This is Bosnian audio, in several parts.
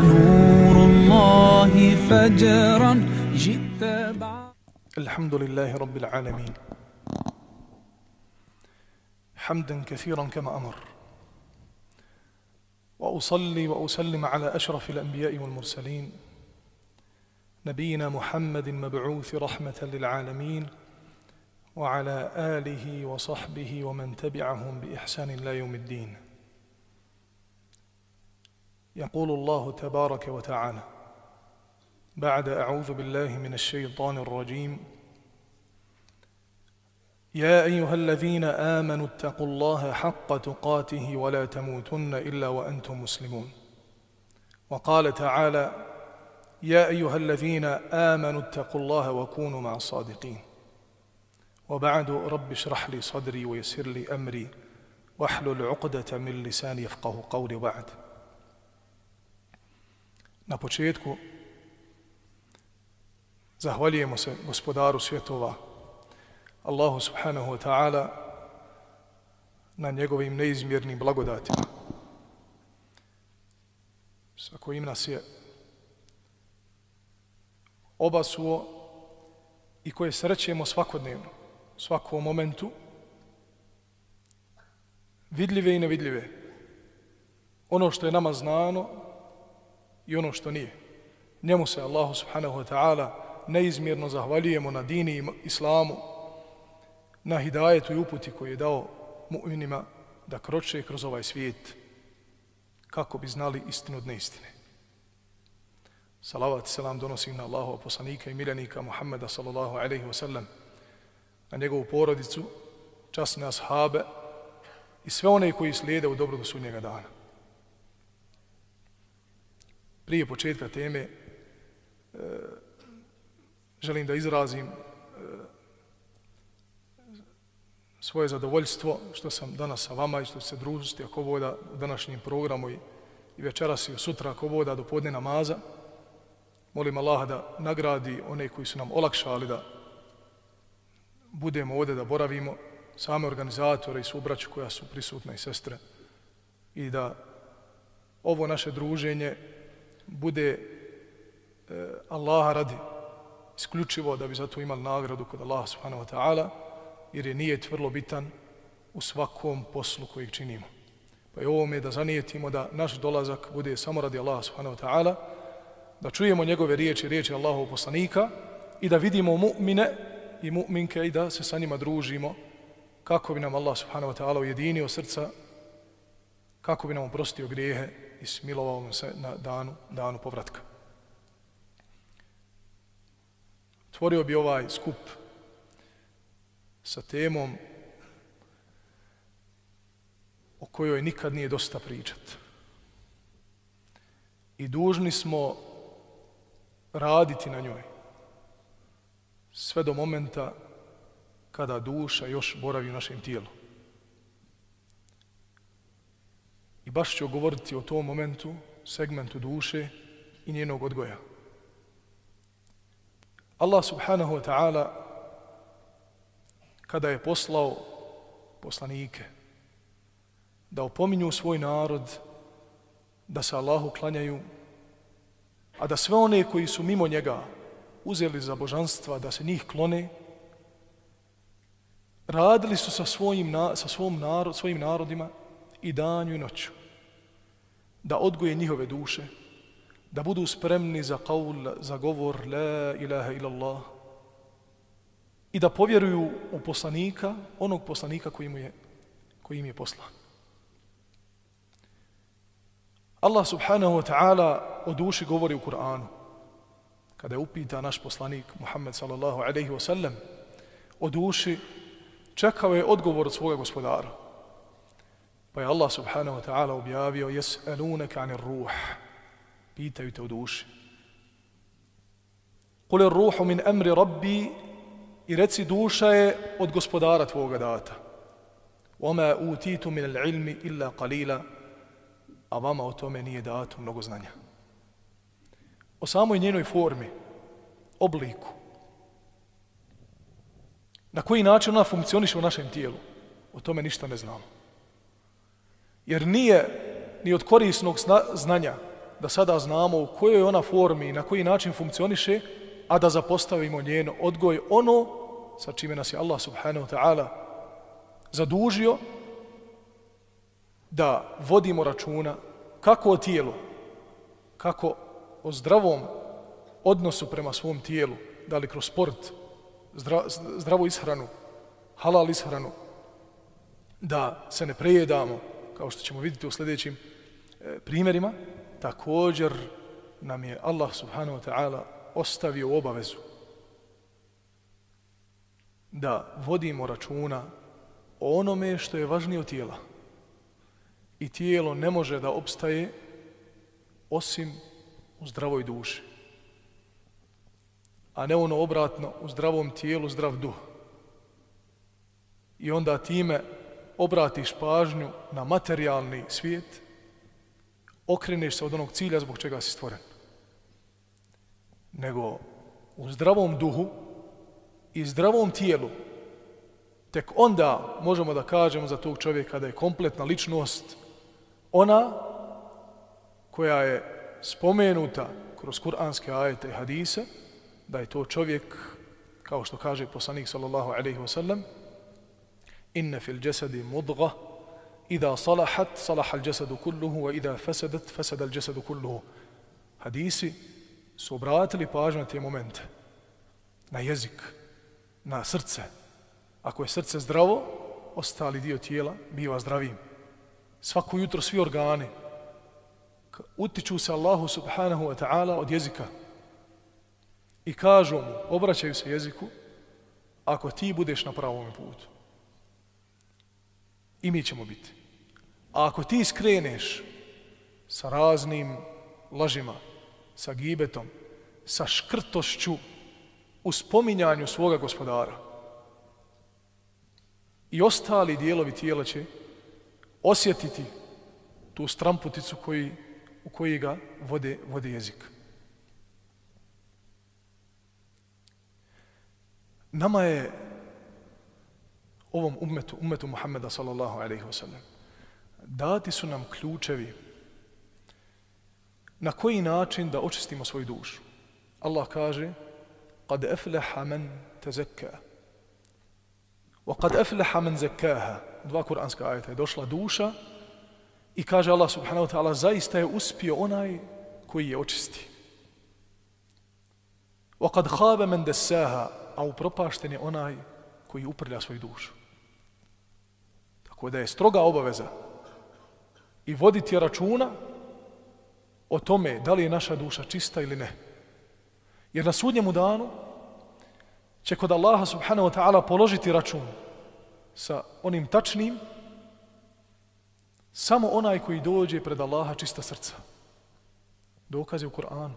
نور الله فجرا. جئت بعد الحمد لله رب العالمين. حمدا كثيرا كما أمر. وأصلي وأسلم على أشرف الأنبياء والمرسلين. نبينا محمد مبعوث رحمة للعالمين. وعلى آله وصحبه ومن تبعهم بإحسان إلى يوم الدين. يقول الله تبارك وتعالى بعد أعوذ بالله من الشيطان الرجيم يا أيها الذين آمنوا اتقوا الله حق تقاته ولا تموتن إلا وأنتم مسلمون. وقال تعالى يا أيها الذين آمنوا اتقوا الله وكونوا مع الصادقين. وبعد رب اشرح لي صدري ويسر لي أمري واحلل عقدة من لساني يفقه قولي. وبعد Na početku zahvaljujemo se gospodaru svjetova Allahu subhanahu wa ta'ala na njegovim neizmjernim blagodatima sa kojim nas je obasuo i koje srećemo svakodnevno, svakom momentu, vidljive i nevidljive. Ono što je nama znano i ono što nije. Njemu se Allahu subhanahu wa ta'ala neizmjerno zahvaljujemo na dini i islamu, na hidajetu i uputi koji je dao mu'minima da kroče kroz ovaj svijet kako bi znali istinu od neistine. Salavat selam donosim na Allahu poslanika i miljenika Muhammeda sallallahu alaihi wa sallam, na njegovu porodicu, časne ashabe i sve one koji slijede u dobro do sudnjega dana. Prije početka teme e, želim da izrazim e, svoje zadovoljstvo što sam danas sa vama i što se družiti ako voda u današnjem programu i, i večeras i sutra ako voda do podne namaza. Molim Allaha da nagradi one koji su nam olakšali da budemo ovdje da boravimo, same organizatore i subraću koja su prisutne i sestre i da ovo naše druženje bude e, Allaha radi isključivo da bi zato imali nagradu kod Allaha subhanahu wa ta'ala jer je nijet vrlo bitan u svakom poslu kojeg činimo. Pa je ovome da zanijetimo da naš dolazak bude samo radi Allaha subhanahu wa ta'ala, da čujemo njegove riječi, riječi Allahov poslanika i da vidimo mu'mine i mu'minke i da se sa njima družimo kako bi nam Allah subhanahu wa ta'ala ujedinio srca, kako bi nam oprostio grijehe i smilovao se na danu, danu povratka. Tvorio bi ovaj skup sa temom o kojoj nikad nije dosta pričat. I dužni smo raditi na njoj sve do momenta kada duša još boravi u našem tijelu. I baš ću govoriti o tom momentu, segmentu duše i njenog odgoja. Allah subhanahu wa ta'ala kada je poslao poslanike da opominju svoj narod da se Allahu klanjaju a da sve one koji su mimo njega uzeli za božanstva da se njih klone radili su sa svojim, sa svom narod, svojim narodima i danju i noću da odgoje njihove duše da budu spremni za kaul, za govor la ilaha illallah i da povjeruju u poslanika, onog poslanika koji, mu je, koji im je poslan. Allah subhanahu wa ta'ala o duši govori u Kur'anu. Kada je upita naš poslanik Muhammed sallallahu alaihi wa sallam o duši, čekao je odgovor od svoga gospodara. Pa je Allah subhanahu wa ta'ala objavio jes'alunaka anir ruh. Pitaju te o duši. Kul ruhu min amri rabbi i reci duša je od gospodara tvoga data. Oma utitu min al-ilmi illa qalila a vama o tome nije dato mnogo znanja. O samoj njenoj formi, obliku, na koji način ona funkcioniše u našem tijelu, o tome ništa ne znamo. Jer nije ni od korisnog znanja da sada znamo u kojoj ona formi i na koji način funkcioniše, a da zapostavimo njen odgoj ono sa čime nas je Allah subhanahu wa ta'ala zadužio da vodimo računa kako o tijelu, kako o zdravom odnosu prema svom tijelu, da li kroz sport, zdra, zdravu ishranu, halal ishranu, da se ne prejedamo, kao što ćemo vidjeti u sljedećim e, primjerima, također nam je Allah subhanahu wa ta'ala ostavio obavezu da vodimo računa o onome što je važnije od tijela. I tijelo ne može da opstaje osim u zdravoj duši. A ne ono obratno, u zdravom tijelu, zdrav duh. I onda time obratiš pažnju na materijalni svijet, okreneš se od onog cilja zbog čega si stvoren. Nego u zdravom duhu i zdravom tijelu, tek onda možemo da kažemo za tog čovjeka da je kompletna ličnost ona koja je spomenuta kroz kuranske ajete i hadise, da je to čovjek, kao što kaže poslanik sallallahu alaihi wa sallam, inne fil jasadi mudga, idha salahat, salaha al jasadu kulluhu, wa idha fasadat, fasada al jasadu kulluhu. Hadisi su obratili pažnju na te momente, na jezik, na srce. Ako je srce zdravo, ostali dio tijela biva zdravim. Svako jutro svi organi utiču se Allahu subhanahu wa ta'ala od jezika i kažu mu, obraćaju se jeziku, ako ti budeš na pravom putu i mi ćemo biti. A ako ti skreneš sa raznim lažima, sa gibetom, sa škrtošću u spominjanju svoga gospodara i ostali dijelovi tijela će osjetiti tu stramputicu koji, u koji ga vode, vode jezik. Nama je ovom umetu, umetu Muhammeda sallallahu alaihi wa sallam, dati su nam ključevi na koji način da očistimo svoju dušu. Allah kaže, قد أفلح من تزكى وقد أفلح من زكاها dva kuranska ajeta je došla duša i kaže Allah subhanahu wa ta'ala zaista je uspio onaj koji je očisti. وقد خاب من دساها a upropašten je onaj koji uprlja svoju dušu. Tako da je stroga obaveza i voditi računa o tome da li je naša duša čista ili ne. Jer na sudnjemu danu će kod Allaha subhanahu wa ta'ala položiti račun sa onim tačnim samo onaj koji dođe pred Allaha čista srca. Dokaze u Kur'anu.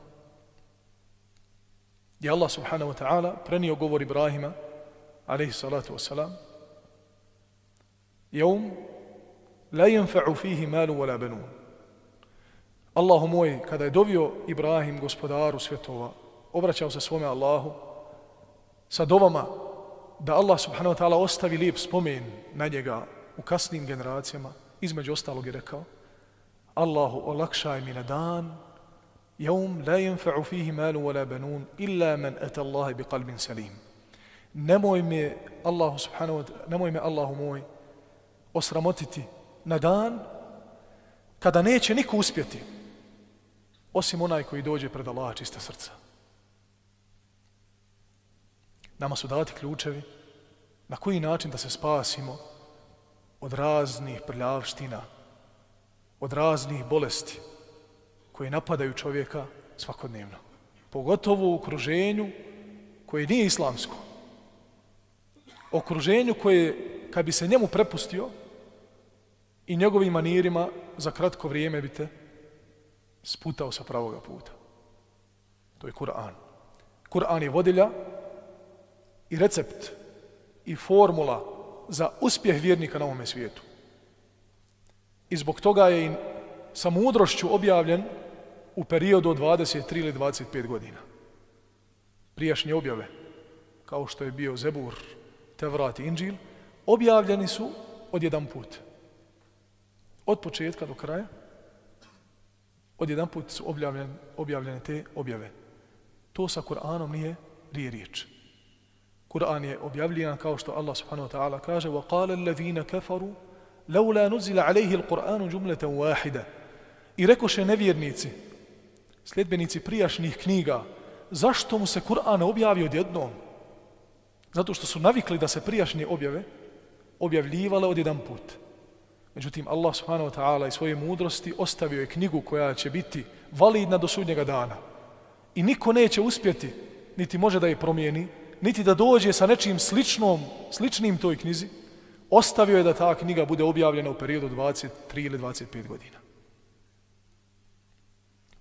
Gdje Allah subhanahu wa ta'ala prenio govor Ibrahima alaihi salatu wasalam salam Jevm la jenfa'u fihi malu wala benun. Allahu moj, kada je dovio Ibrahim gospodaru svjetova, obraćao se svome Allahu sa dovama da Allah subhanahu wa ta'ala ostavi lijep spomen na njega u kasnim generacijama, između ostalog je rekao Allahu olakšaj mi na dan jevm la jenfa'u fihi malu wala benun illa man ata Allahi bi kalbin salim. Nemoj me Allahu subhanahu wa ta'ala, nemoj me Allahu moj osramotiti na dan kada neće niko uspjeti osim onaj koji dođe pred Allaha čista srca. Nama su dati ključevi na koji način da se spasimo od raznih prljavština, od raznih bolesti koje napadaju čovjeka svakodnevno. Pogotovo u okruženju koje nije islamsko. Okruženju koje, kad bi se njemu prepustio i njegovim manirima, za kratko vrijeme bi te sputao sa pravoga puta. To je Kur'an. Kur'an je vodilja i recept i formula za uspjeh vjernika na ovome svijetu. I zbog toga je i sa mudrošću objavljen u periodu od 23 ili 25 godina. Prijašnje objave, kao što je bio Zebur, Tevrat i Inđil, objavljeni su od jedan put. Od početka do kraja. odjedan put su objavljene, objavljene te objave. To sa Kur'anom nije rije riječ. Kur'an je objavljen kao što Allah subhanahu wa ta'ala kaže وَقَالَ الَّذِينَ كَفَرُوا لَوْلَا نُزِلَ عَلَيْهِ الْقُرْآنُ جُمْلَةً وَاحِدًا I rekoše nevjernici, sljedbenici prijašnjih knjiga, zašto mu se Kur'an objavi odjednom? Zato što su navikli da se prijašnje objave objavljivale odjedan put. Međutim, Allah subhanahu wa ta'ala i svoje mudrosti ostavio je knjigu koja će biti validna do sudnjega dana. I niko neće uspjeti, niti može da je promijeni, niti da dođe sa nečim sličnom, sličnim toj knjizi, ostavio je da ta knjiga bude objavljena u periodu 23 ili 25 godina.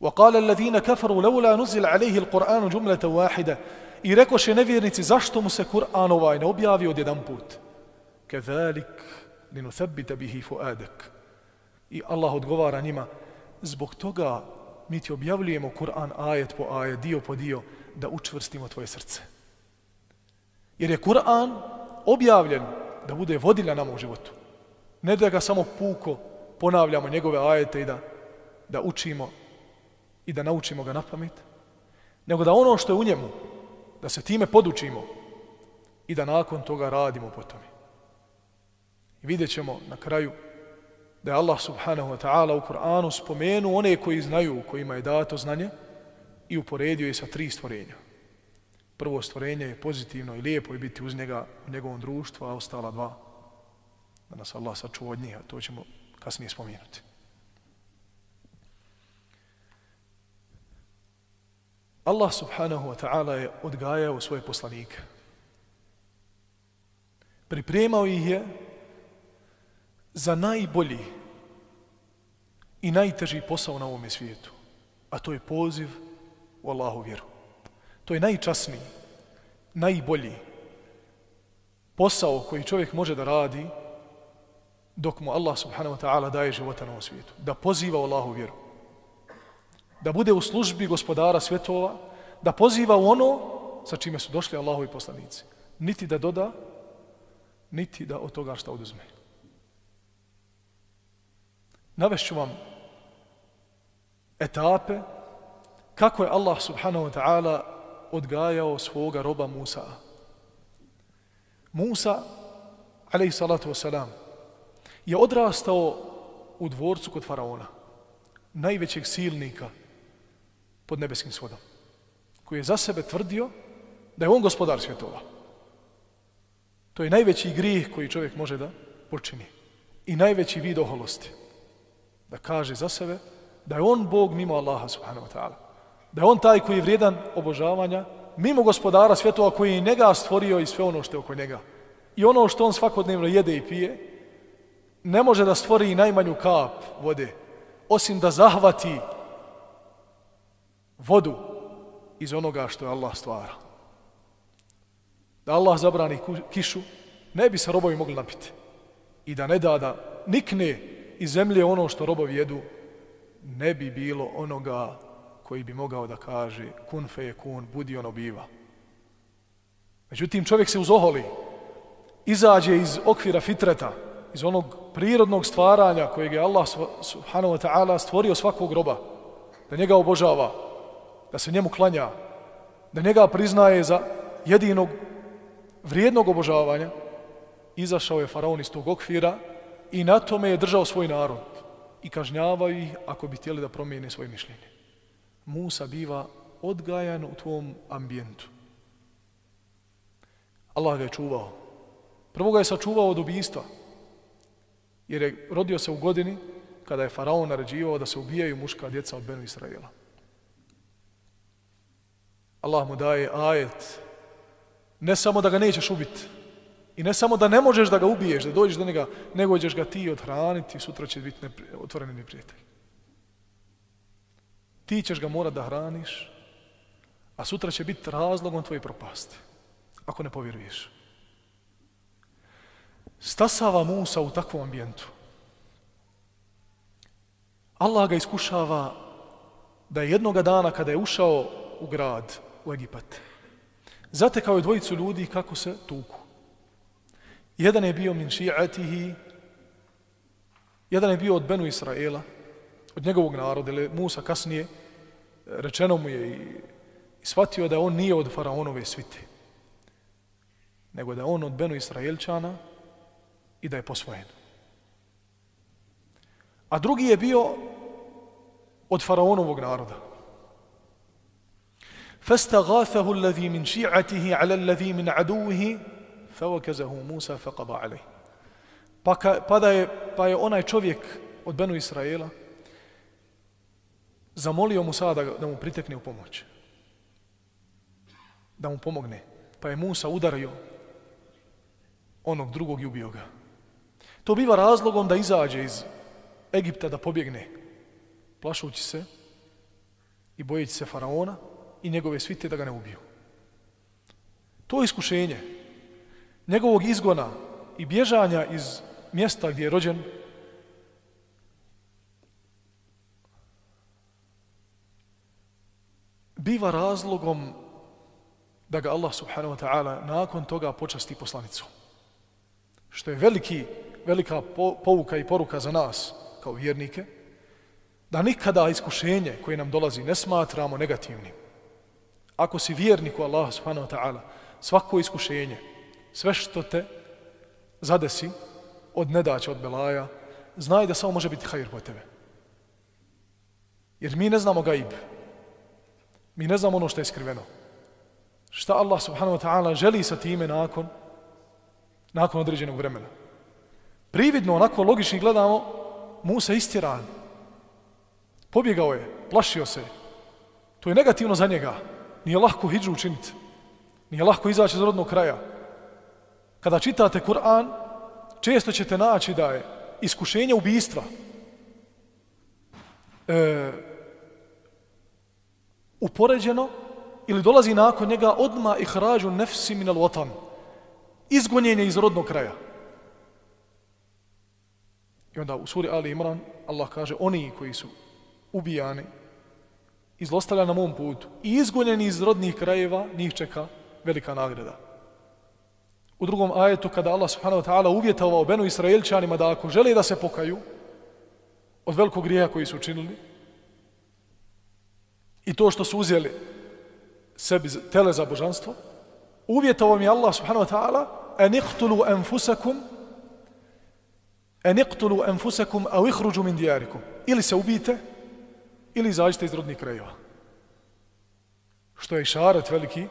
وقال الذين كفروا لولا نزل عليه القرآن جملة واحدة I rekoše nevjernici, zašto mu se Kur'an ovaj ne objavi od jedan put? Kezalik linusabbita bihi fuadak. I Allah odgovara njima, zbog toga mi ti objavljujemo Kur'an ajet po ajet, dio po dio, da učvrstimo tvoje srce. Jer je Kur'an objavljen da bude vodilja nama u životu. Ne da ga samo puko ponavljamo njegove ajete i da, da učimo i da naučimo ga na pamet, nego da ono što je u njemu, da se time podučimo i da nakon toga radimo po tome. Vidjet ćemo na kraju da je Allah subhanahu wa ta'ala u Kur'anu spomenu one koji znaju, kojima je dato znanje i uporedio je sa tri stvorenja. Prvo stvorenje je pozitivno i lijepo je biti uz njega u njegovom društvu, a ostala dva da nas Allah sačuva od njih, a to ćemo kasnije spomenuti. Allah subhanahu wa ta'ala je odgajao svoje poslanike. Pripremao ih je za najbolji i najteži posao na ovom svijetu, a to je poziv u Allahu vjeru. To je najčasniji, najbolji posao koji čovjek može da radi dok mu Allah subhanahu wa ta'ala daje života na ovom svijetu. Da poziva u Allahu vjeru da bude u službi gospodara svjetova, da poziva u ono sa čime su došli Allahovi poslanici. Niti da doda, niti da od toga šta oduzme. Navešću vam etape kako je Allah subhanahu wa ta'ala odgajao svoga roba Musa. Musa, alaih salatu wasalam, je odrastao u dvorcu kod faraona, najvećeg silnika pod nebeskim svodom, koji je za sebe tvrdio da je on gospodar svjetova. To je najveći grih koji čovjek može da počini. I najveći vid oholosti. Da kaže za sebe da je on Bog mimo Allaha subhanahu wa ta'ala. Da je on taj koji je vrijedan obožavanja mimo gospodara svjetova koji je njega stvorio i sve ono što je oko njega. I ono što on svakodnevno jede i pije, ne može da stvori i najmanju kap vode, osim da zahvati vodu iz onoga što je Allah stvara. Da Allah zabrani kišu, ne bi se robovi mogli napiti. I da ne da da nikne iz zemlje ono što robovi jedu, ne bi bilo onoga koji bi mogao da kaže kun fe je kun, budi ono biva. Međutim, čovjek se uzoholi, izađe iz okvira fitreta, iz onog prirodnog stvaranja kojeg je Allah subhanahu wa ta'ala stvorio svakog roba, da njega obožava, da se njemu klanja, da njega priznaje za jedinog vrijednog obožavanja, izašao je faraon iz tog okvira i na tome je držao svoj narod i kažnjavaju ih ako bi htjeli da promijene svoje mišljenje. Musa biva odgajan u tvom ambijentu. Allah ga je čuvao. Prvo ga je sačuvao od ubijstva, jer je rodio se u godini kada je faraon naređivao da se ubijaju muška djeca od Benu Israela. Allah mu daje ajet ne samo da ga nećeš ubiti i ne samo da ne možeš da ga ubiješ, da dođeš do njega, nego ćeš ga ti odhraniti i sutra će biti nepri, otvoreni neprijatelj. Ti ćeš ga morat da hraniš, a sutra će biti razlogom tvoje propasti, ako ne povjeruješ. Stasava Musa u takvom ambijentu. Allah ga iskušava da je jednoga dana kada je ušao u grad, u Egipat. Zatekao je dvojicu ljudi kako se tuku. Jedan je bio min ši'atihi, jedan je bio od Benu Israela, od njegovog naroda, ili Musa kasnije, rečeno mu je i, i shvatio da on nije od faraonove svite, nego da on od Benu Israelčana i da je posvojen. A drugi je bio od faraonovog naroda. فاستغاثه الذي من شيعته على الذي من عدوه فوكزه موسى فقضى عليه pa, ka, pa, da je, pa je onaj čovjek od Benu Israela zamolio Musa da, da mu pritekne u pomoć. Da mu pomogne. Pa je Musa udario onog drugog i ubio ga. To biva razlogom da izađe iz Egipta da pobjegne, plašući se i bojeći se faraona i njegove svite da ga ne ubiju. To je iskušenje njegovog izgona i bježanja iz mjesta gdje je rođen biva razlogom da ga Allah subhanahu wa ta'ala nakon toga počasti poslanicu. Što je veliki, velika pouka i poruka za nas kao vjernike, da nikada iskušenje koje nam dolazi ne smatramo negativnim. Ako si vjernik u Allah subhanahu wa ta'ala, svako iskušenje, sve što te zadesi od nedaća, od belaja, znaj da samo može biti hajr po tebe. Jer mi ne znamo gaib. Mi ne znamo ono što je skriveno. Šta Allah subhanahu wa ta'ala želi sa time nakon nakon određenog vremena. Prividno, onako logični gledamo, Musa istiran. Pobjegao je, plašio se. To je negativno za njega. Nije lahko hijđu učiniti. Nije lahko izaći iz rodnog kraja. Kada čitate Kur'an, često ćete naći da je iskušenje ubistva e, upoređeno ili dolazi nakon njega odma i hrađu nefsi minal watan. Izgonjenje iz rodnog kraja. I onda u suri Ali Imran Allah kaže oni koji su ubijani i na mom putu i izgonjeni iz rodnih krajeva njih čeka velika nagrada. U drugom ajetu kada Allah subhanahu wa ta'ala uvjetovao Benu Israelčanima da ako žele da se pokaju od velikog grijeha koji su učinili i to što su uzeli sebi tele za božanstvo, uvjetovao mi Allah subhanahu wa ta'ala en iqtulu enfusakum en iqtulu enfusakum au ihruđu min dijarikum. Ili se ubijte, ili izađite iz rodnih krajeva. Što je šaret veliki,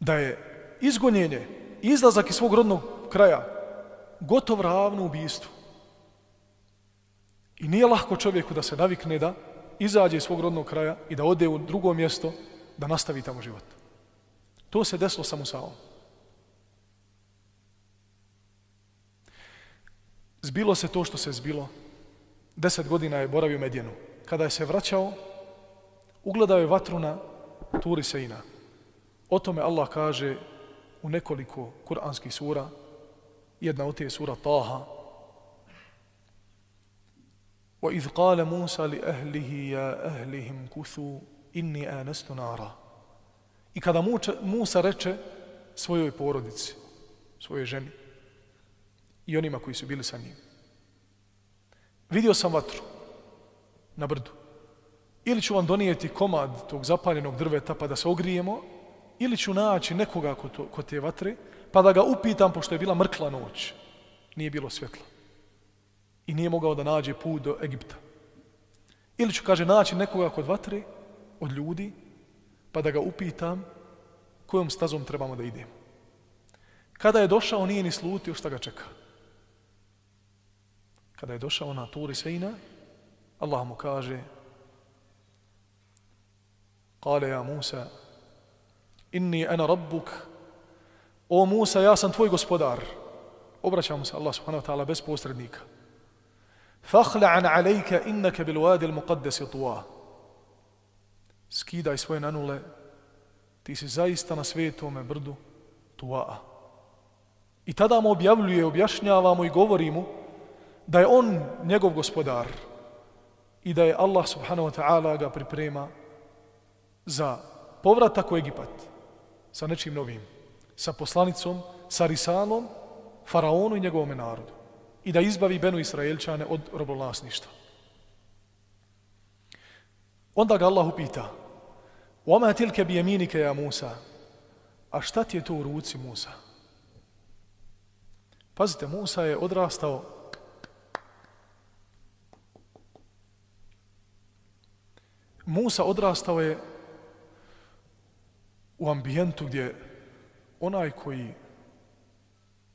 da je izgonjenje, izlazak iz svog rodnog kraja, gotov ravno ubijstvu. I nije lahko čovjeku da se navikne da izađe iz svog rodnog kraja i da ode u drugo mjesto da nastavi tamo život. To se desilo samo sa ovom. Zbilo se to što se zbilo. Deset godina je boravio Medjenu. Kada je se vraćao, ugledao je vatru na Turi Seina. O tome Allah kaže u nekoliko kuranskih sura. Jedna od te je sura Taha. وَإِذْ قَالَ مُوسَى لِأَهْلِهِ يَا أَهْلِهِمْ كُثُوا إِنِّي آنَسْتُ نَارًا I kada Musa reče svojoj porodici, svojoj ženi, i onima koji su bili sa njim. Vidio sam vatru na brdu. Ili ću vam donijeti komad tog zapaljenog drveta pa da se ogrijemo, ili ću naći nekoga kod, to, kod te vatre pa da ga upitam pošto je bila mrkla noć. Nije bilo svjetla. I nije mogao da nađe put do Egipta. Ili ću, kaže, naći nekoga kod vatre od ljudi pa da ga upitam kojom stazom trebamo da idemo. Kada je došao, nije ni slutio šta ga čeka. Kada je došao na Turi Sejna, Allah mu kaže Kale ja Musa Inni ana rabbuk O Musa, ja sam tvoj gospodar. Obraćamo se Allah subhanahu wa ta'ala bez posrednika. Fakhla'an alejka innaka bil wadi al muqaddas tuwa. Skidaj svoje nanule. Ti si zaista na svetome brdu Tuwa. I tada mu objavljuje, objašnjavamo i govorimo da je on njegov gospodar i da je Allah subhanahu wa ta'ala ga priprema za povratak u Egipat sa nečim novim, sa poslanicom, sa risalom, faraonu i njegovome narodu i da izbavi Benu Israelčane od robovlasništva. Onda ga Allah upita, Oma tilke bi jeminike ja Musa, a šta ti je to u ruci Musa? Pazite, Musa je odrastao Musa odrastao je u ambijentu gdje onaj koji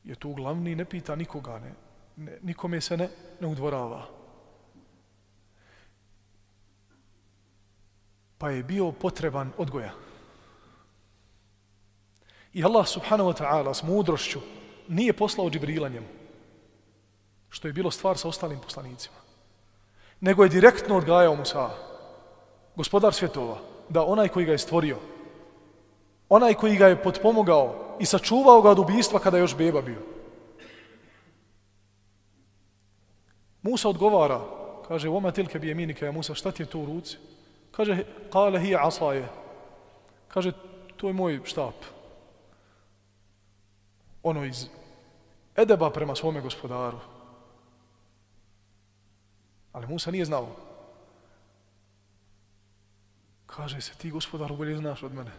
je tu glavni ne pita nikoga, ne, ne, nikome se ne, ne udvorava. Pa je bio potreban odgoja. I Allah subhanahu wa ta'ala s mudrošću nije poslao Džibrila njemu, što je bilo stvar sa ostalim poslanicima, nego je direktno odgajao Musa, gospodar svjetova, da onaj koji ga je stvorio, onaj koji ga je potpomogao i sačuvao ga od ubijstva kada je još beba bio. Musa odgovara, kaže, oma tilke bi jeminike, ja Musa, šta ti je to u ruci? Kaže, kale hi asaje. Kaže, to je moj štap. Ono iz edeba prema svome gospodaru. Ali Musa nije znao. Kaže se, ti gospodaru bolje znaš od mene.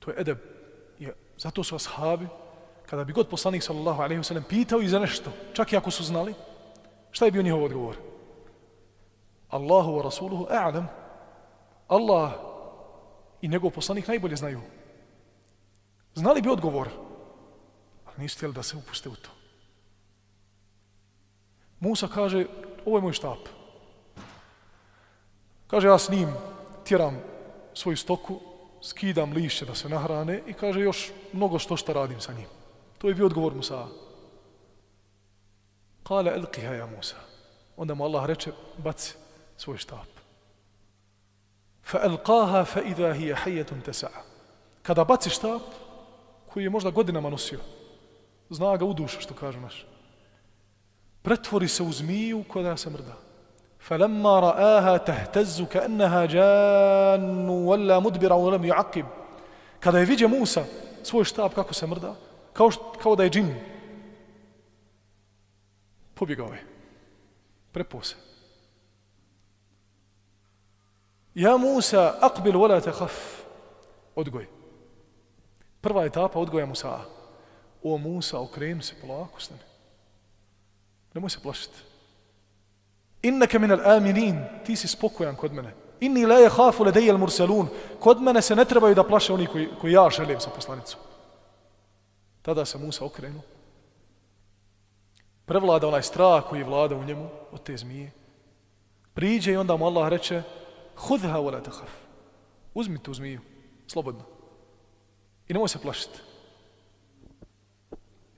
To je edeb. Je, zato su ashabi, kada bi god poslanik sallallahu alaihi wasallam pitao i za nešto, čak i ako su znali, šta je bio njihov odgovor? Allahu wa rasuluhu a'lam. Allah i njegov poslanik najbolje znaju. Znali bi odgovor, ali nisu htjeli da se upuste u to. Musa kaže, ovo je moj štap. Kaže, ja s njim tjeram svoju stoku, skidam lišće da se nahrane i kaže, još mnogo što šta radim sa njim. To je bio odgovor Musa. Kale, elqiha ja Musa. Onda mu Allah reče, baci svoj štap. Fa alqaha fa idha hiya hayatun tas'a. Kada baci štap koji je možda godinama nosio, zna ga u dušu što kaže naš. Pretvori se u zmiju koja se mrda. فلما رآها تهتز كأنها جان ولا مدبرة ولم يعقب. كذا يفيجي موسى سوى شتاب كاكو سمردا كاوش كاو داي جن بوبيغاوي بريبوس يا موسى أقبل ولا تخف أدقوي بروا إتابة أدقوي يا موسى أو موسى أكرين سيبلاكو سنة لم يسيبلاشت Innaka min al-aminin, ti si spokojan kod mene. Inni la yakhafu ladayya al-mursalun. Kod mene se ne trebaju da plaše oni koji, koji ja želim sa poslanicom. Tada se Musa okrenuo. Prevlada onaj strah koji vlada u njemu od te zmije. Priđe i onda mu Allah reče Hudha wa la takhaf. Uzmi tu zmiju, slobodno. I nemoj se plašiti.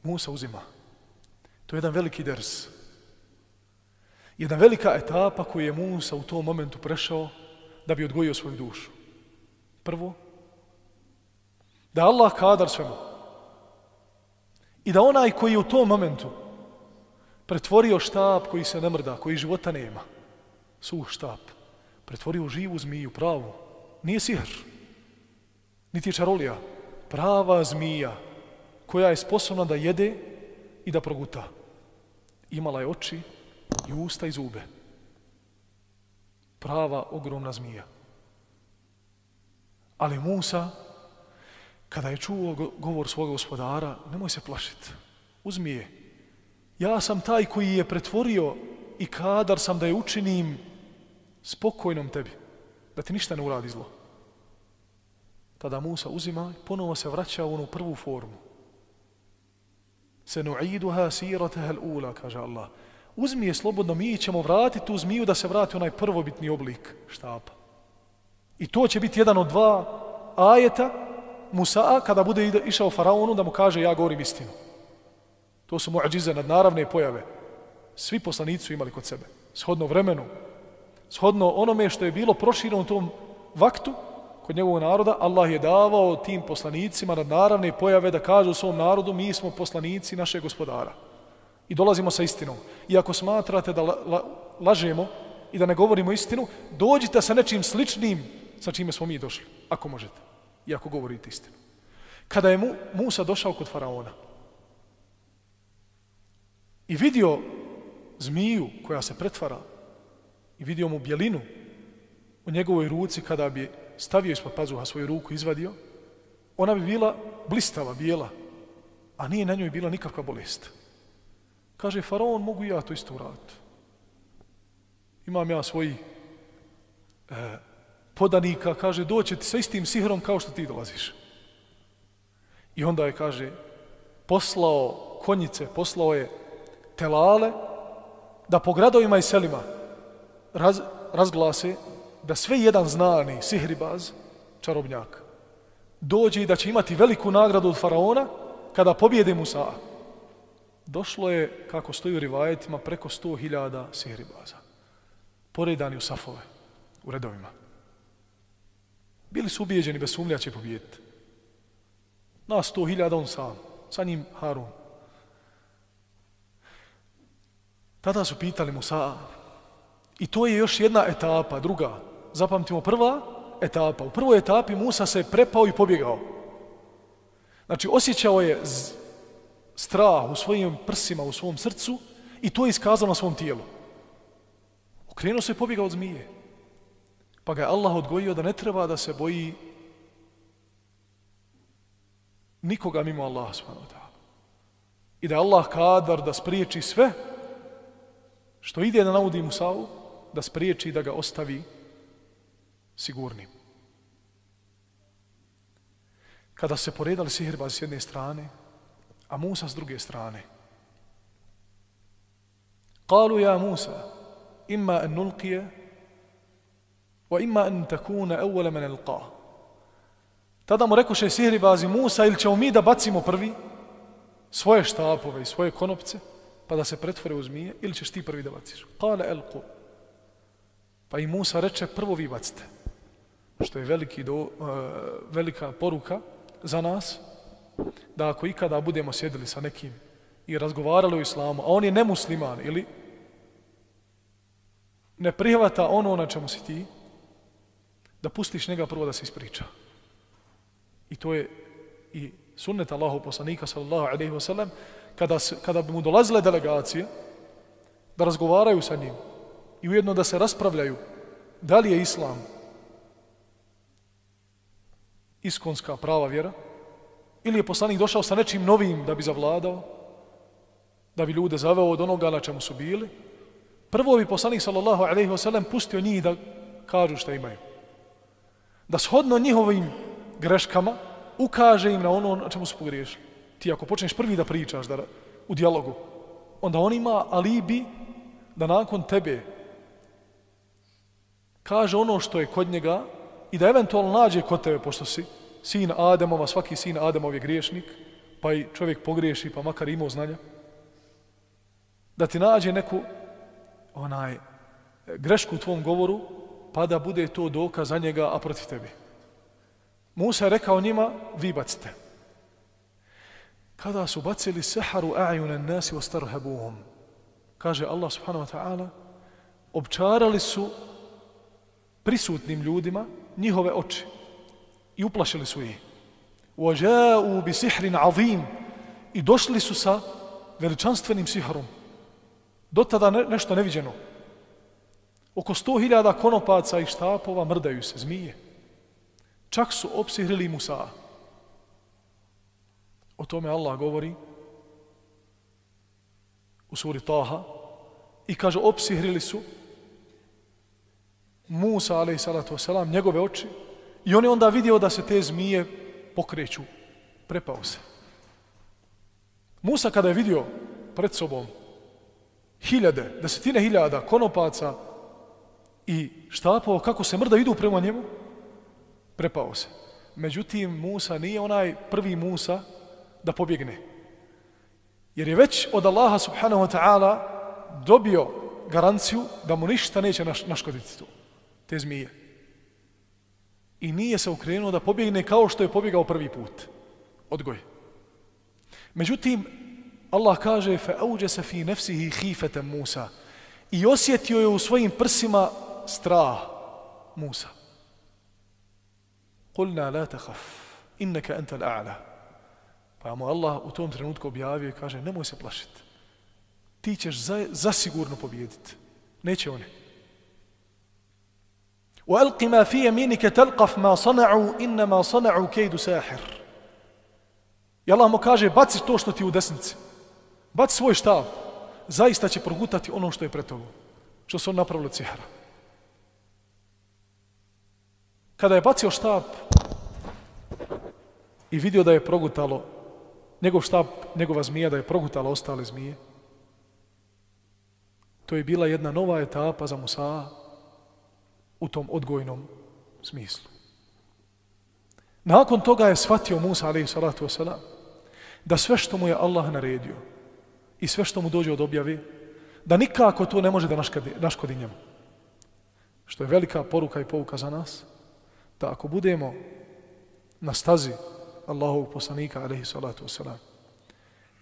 Musa uzima. To je jedan veliki ders. Jedna velika etapa koju je Musa u tom momentu prešao da bi odgojio svoju dušu. Prvo, da Allah kadar svemu. I da onaj koji je u tom momentu pretvorio štab koji se ne mrda, koji života nema, suh štab, pretvorio u živu zmiju, pravu. Nije sihr, niti je čarolija. Prava zmija koja je sposobna da jede i da proguta. Imala je oči i usta i zube. Prava, ogromna zmija. Ali Musa, kada je čuo govor svog gospodara, nemoj se plašiti. Uzmi je. Ja sam taj koji je pretvorio i kadar sam da je učinim spokojnom tebi, da ti ništa ne uradi zlo. Tada Musa uzima i ponovo se vraća u onu prvu formu. Se nu'iduha sirataha l'ula, kaže Allah. Uzmi je slobodno, mi ćemo vratiti tu zmiju da se vrati onaj prvobitni oblik štapa. I to će biti jedan od dva ajeta Musa kada bude išao faraonu da mu kaže ja govorim istinu. To su muadžize nadnaravne pojave. Svi poslanici su imali kod sebe. Shodno vremenu, shodno onome što je bilo prošireno u tom vaktu kod njegovog naroda, Allah je davao tim poslanicima nad naravne pojave da kažu u svom narodu mi smo poslanici naše gospodara. I dolazimo sa istinom. I ako smatrate da la, la, lažemo i da ne govorimo istinu, dođite sa nečim sličnim sa čime smo mi došli, ako možete. I ako govorite istinu. Kada je Musa došao kod faraona i vidio zmiju koja se pretvara i vidio mu bjelinu u njegovoj ruci kada bi stavio ispod pazuha svoju ruku izvadio, ona bi bila blistava, bijela, a nije na njoj bila nikakva bolest. Kaže, faraon, mogu ja to isto uraditi. Imam ja svoji e, podanika, kaže, doće ti sa istim sihrom kao što ti dolaziš. I onda je, kaže, poslao konjice, poslao je telale, da po gradovima i selima raz, razglase da sve jedan znani sihribaz, čarobnjak, dođe i da će imati veliku nagradu od faraona kada pobjede Musa. Došlo je, kako stoji u rivajetima, preko 100.000 sihribaza. Poredani u safove, u redovima. Bili su ubijeđeni bez sumlja će pobijediti. Na 100.000 on sam, sa njim Harun. Tada su pitali Musa, i to je još jedna etapa, druga. Zapamtimo, prva etapa. U prvoj etapi Musa se prepao i pobjegao. Znači, osjećao je strah u svojim prsima, u svom srcu i to je iskazao na svom tijelu. Okrenuo se i pobjegao od zmije. Pa ga je Allah odgojio da ne treba da se boji nikoga mimo Allaha subhanahu wa ta'ala. I da je Allah kadar da spriječi sve što ide da naudi Musavu, da spriječi da ga ostavi sigurnim. Kada se poredali sihrba s jedne strane, a Musa s druge strane. Kalu ja Musa, ima en nulkije, wa ima en takuna evvele men elqa. Tada mu rekoše sihri bazi Musa, ili ćemo mi da bacimo prvi svoje štapove i svoje konopce, pa da se pretvore u zmije, ili ćeš ti prvi da baciš. Kale elqu. Pa i Musa reče, prvo vi bacite. Što je veliki do, uh, velika poruka za nas, da ako ikada budemo sjedili sa nekim i razgovarali o islamu, a on je nemusliman ili ne prihvata ono na čemu si ti, da pustiš njega prvo da se ispriča. I to je i sunnet Allahu poslanika sallallahu alejhi ve sellem kada kada bi mu dolazile delegacije da razgovaraju sa njim i ujedno da se raspravljaju da li je islam iskonska prava vjera ili je poslanik došao sa nečim novim da bi zavladao da bi ljude zaveo od onoga na čemu su bili prvo bi poslanik sallallahu alejhi ve sellem pustio njih da kažu šta imaju da shodno njihovim greškama ukaže im na ono na čemu su pogriješili. Ti ako počneš prvi da pričaš da, u dijalogu, onda on ima alibi da nakon tebe kaže ono što je kod njega i da eventualno nađe kod tebe, pošto si sin Adamova, svaki sin Adamov je griješnik, pa i čovjek pogriješi, pa makar imao znanja, da ti nađe neku onaj grešku u tvom govoru, pa da bude to dokaz za njega, a protiv tebi. Musa je rekao njima, vi bacite. Kada su bacili seharu a'yunan nasi wastarhabuhum. Kaže Allah subhanahu wa ta'ala, občarali su prisutnim ljudima njihove oči i uplašili su ih. Waja'u bi sihrin azim i došli su sa veličanstvenim sihrom. Do tada ne, nešto neviđeno. Oko sto hiljada konopaca i štapova mrdaju se, zmije. Čak su opsihrili Musa. O tome Allah govori u suri Taha i kaže opsihrili su Musa alaih salatu wasalam, njegove oči i on je onda vidio da se te zmije pokreću. Prepao se. Musa kada je vidio pred sobom hiljade, desetine hiljada konopaca i štapova kako se mrda idu prema njemu, prepao se. Međutim, Musa nije onaj prvi Musa da pobjegne. Jer je već od Allaha subhanahu wa ta'ala dobio garanciju da mu ništa neće naš, naškoditi tu, te zmije. I nije se okrenuo da pobjegne kao što je pobjegao prvi put. Odgoj. Međutim, Allah kaže فَأَوْجَ se fi nefsihi hifete Musa i osjetio je u svojim prsima strah Musa. Kulna la tahaf, inneka enta l'a'la. Pa mu Allah u tom trenutku objavio i kaže, nemoj se plašiti. Ti ćeš za, zasigurno pobijediti. Neće one. وَأَلْقِ مَا فِي يَمِينِكَ تَلْقَفْ مَا صَنَعُوا إِنَّمَا صَنَعُوا كَيْدُ سَاحِرٍ I Allah mu kaže, baci to što ti je u desnici. Baci svoj štav. Zaista će progutati ono što je pred tobom. Što su on napravili od cihara. Kada je bacio štab i vidio da je progutalo njegov štab, njegova zmija, da je progutala ostale zmije, to je bila jedna nova etapa za Musa u tom odgojnom smislu. Nakon toga je shvatio Musa, alaih salatu wasalam, da sve što mu je Allah naredio i sve što mu dođe od objave, da nikako to ne može da naškodi, naškodi njemu. Što je velika poruka i pouka za nas, da ako budemo na stazi Allahovog poslanika, alaihi salatu wasalam,